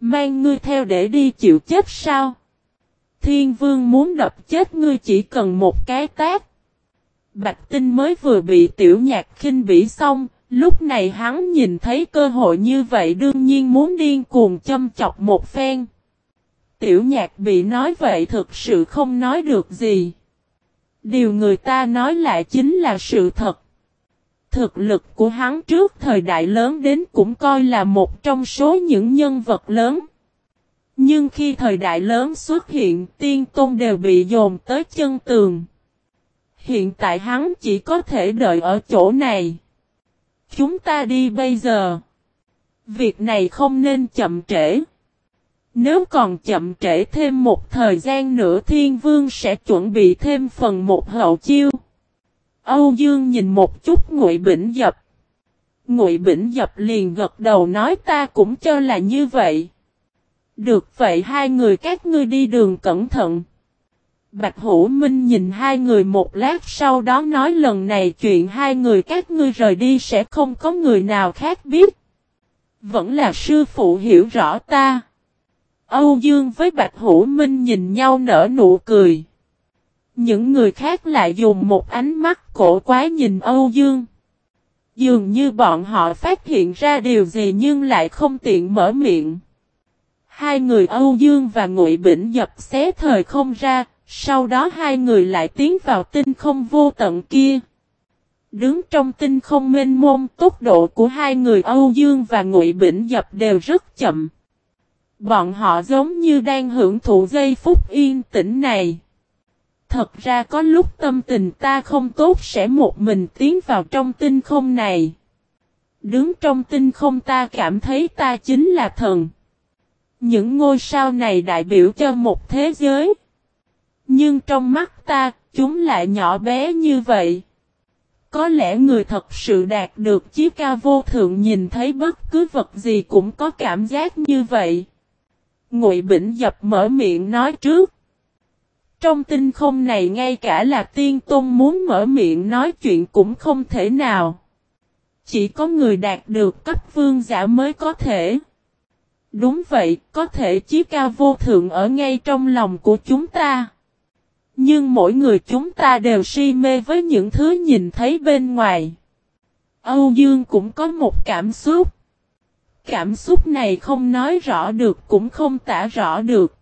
Mang ngươi theo để đi chịu chết sao? Thiên vương muốn đập chết ngươi chỉ cần một cái tác. Bạch tinh mới vừa bị tiểu nhạc khinh bỉ xong, lúc này hắn nhìn thấy cơ hội như vậy đương nhiên muốn điên cuồng châm chọc một phen. Tiểu nhạc bị nói vậy thực sự không nói được gì. Điều người ta nói lại chính là sự thật. Thực lực của hắn trước thời đại lớn đến cũng coi là một trong số những nhân vật lớn. Nhưng khi thời đại lớn xuất hiện, tiên tôn đều bị dồn tới chân tường. Hiện tại hắn chỉ có thể đợi ở chỗ này. Chúng ta đi bây giờ. Việc này không nên chậm trễ. Nếu còn chậm trễ thêm một thời gian nữa thiên vương sẽ chuẩn bị thêm phần một hậu chiêu. Âu Dương nhìn một chút Ngụy Bỉnh Dập. Ngụy Bỉnh Dập liền gật đầu nói ta cũng cho là như vậy. Được vậy hai người các ngươi đi đường cẩn thận. Bạch Hữu Minh nhìn hai người một lát sau đó nói lần này chuyện hai người các ngươi rời đi sẽ không có người nào khác biết. Vẫn là sư phụ hiểu rõ ta. Âu Dương với Bạch Hữu Minh nhìn nhau nở nụ cười. Những người khác lại dùng một ánh mắt cổ quái nhìn Âu Dương. Dường như bọn họ phát hiện ra điều gì nhưng lại không tiện mở miệng. Hai người Âu Dương và Ngụy Bỉnh dập xé thời không ra, sau đó hai người lại tiến vào tinh không vô tận kia. Đứng trong tinh không mênh mông, tốc độ của hai người Âu Dương và Ngụy Bỉnh dập đều rất chậm. Bọn họ giống như đang hưởng thụ giây phút yên tĩnh này. Thật ra có lúc tâm tình ta không tốt sẽ một mình tiến vào trong tinh không này. Đứng trong tinh không ta cảm thấy ta chính là thần. Những ngôi sao này đại biểu cho một thế giới. Nhưng trong mắt ta, chúng lại nhỏ bé như vậy. Có lẽ người thật sự đạt được chiếc ca vô thượng nhìn thấy bất cứ vật gì cũng có cảm giác như vậy. Ngụy Bỉnh dập mở miệng nói trước. Trong tinh không này ngay cả là tiên tôn muốn mở miệng nói chuyện cũng không thể nào. Chỉ có người đạt được cấp vương giả mới có thể. Đúng vậy, có thể chí cao vô thượng ở ngay trong lòng của chúng ta. Nhưng mỗi người chúng ta đều si mê với những thứ nhìn thấy bên ngoài. Âu Dương cũng có một cảm xúc. Cảm xúc này không nói rõ được cũng không tả rõ được.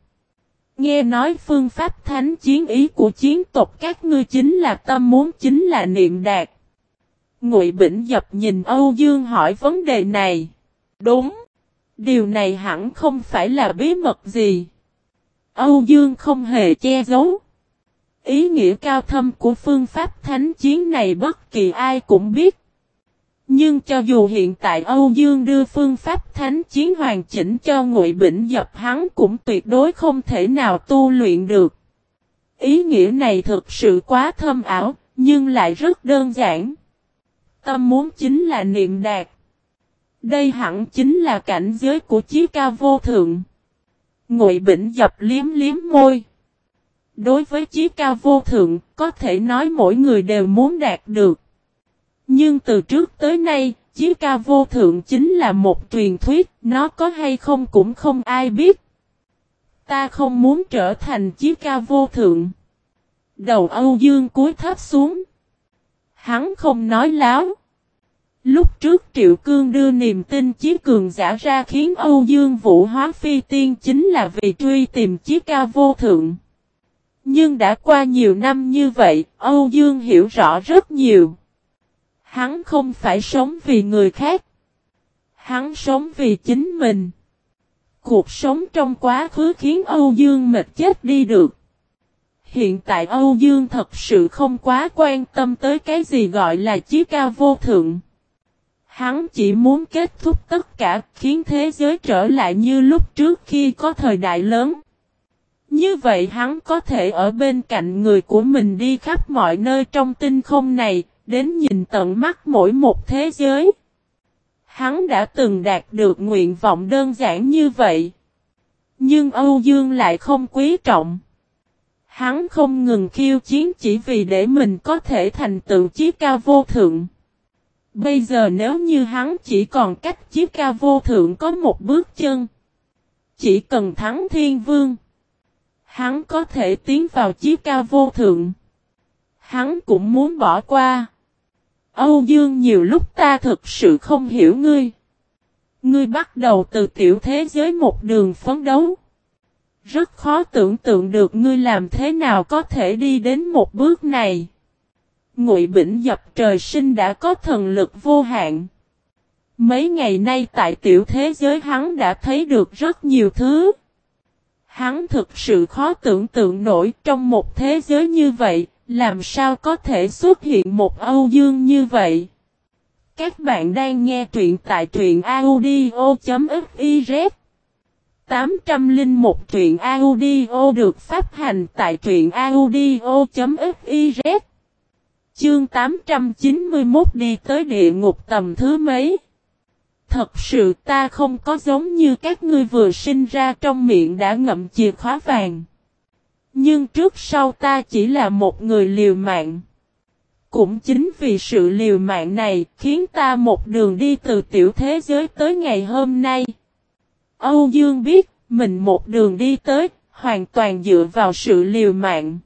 Nghe nói phương pháp thánh chiến ý của chiến tộc các ngươi chính là tâm muốn chính là niệm đạt. Ngụy Bỉnh Dập nhìn Âu Dương hỏi vấn đề này. Đúng. Điều này hẳn không phải là bí mật gì. Âu Dương không hề che giấu. Ý nghĩa cao thâm của phương pháp thánh chiến này bất kỳ ai cũng biết. Nhưng cho dù hiện tại Âu Dương đưa phương pháp thánh chiến hoàn chỉnh cho Ngụy Bỉnh Dập hắn cũng tuyệt đối không thể nào tu luyện được. Ý nghĩa này thực sự quá thâm ảo, nhưng lại rất đơn giản. Tâm muốn chính là niệm đạt. Đây hẳn chính là cảnh giới của chí ca vô thượng. Ngụy Bỉnh Dập liếm liếm môi. Đối với chí ca vô thượng, có thể nói mỗi người đều muốn đạt được. Nhưng từ trước tới nay, chí ca vô thượng chính là một truyền thuyết, nó có hay không cũng không ai biết. Ta không muốn trở thành chí ca vô thượng. Đầu Âu Dương cúi thấp xuống. Hắn không nói láo. Lúc trước Triệu Cương đưa niềm tin chí cường giả ra khiến Âu Dương Vũ hóa phi tiên chính là vì truy tìm chí ca vô thượng. Nhưng đã qua nhiều năm như vậy, Âu Dương hiểu rõ rất nhiều. Hắn không phải sống vì người khác. Hắn sống vì chính mình. Cuộc sống trong quá khứ khiến Âu Dương mệt chết đi được. Hiện tại Âu Dương thật sự không quá quan tâm tới cái gì gọi là chí ca vô thượng. Hắn chỉ muốn kết thúc tất cả khiến thế giới trở lại như lúc trước khi có thời đại lớn. Như vậy hắn có thể ở bên cạnh người của mình đi khắp mọi nơi trong tinh không này, đến nhìn tận mắt mỗi một thế giới. Hắn đã từng đạt được nguyện vọng đơn giản như vậy. Nhưng Âu Dương lại không quý trọng. Hắn không ngừng khiêu chiến chỉ vì để mình có thể thành tựu chí cao vô thượng. Bây giờ nếu như hắn chỉ còn cách chiếc ca vô thượng có một bước chân. Chỉ cần thắng thiên vương. Hắn có thể tiến vào chiếc ca vô thượng. Hắn cũng muốn bỏ qua. Âu Dương nhiều lúc ta thực sự không hiểu ngươi. Ngươi bắt đầu từ tiểu thế giới một đường phấn đấu. Rất khó tưởng tượng được ngươi làm thế nào có thể đi đến một bước này. Ngụy Bỉnh dập trời sinh đã có thần lực vô hạn. Mấy ngày nay tại tiểu thế giới hắn đã thấy được rất nhiều thứ. Hắn thực sự khó tưởng tượng nổi trong một thế giới như vậy, làm sao có thể xuất hiện một Âu Dương như vậy? Các bạn đang nghe truyện tại truyện audio.fiz 801 truyện audio được phát hành tại truyện audio.fiz Chương 891 đi tới địa ngục tầm thứ mấy? Thật sự ta không có giống như các ngươi vừa sinh ra trong miệng đã ngậm chìa khóa vàng. Nhưng trước sau ta chỉ là một người liều mạng. Cũng chính vì sự liều mạng này khiến ta một đường đi từ tiểu thế giới tới ngày hôm nay. Âu Dương biết, mình một đường đi tới, hoàn toàn dựa vào sự liều mạng.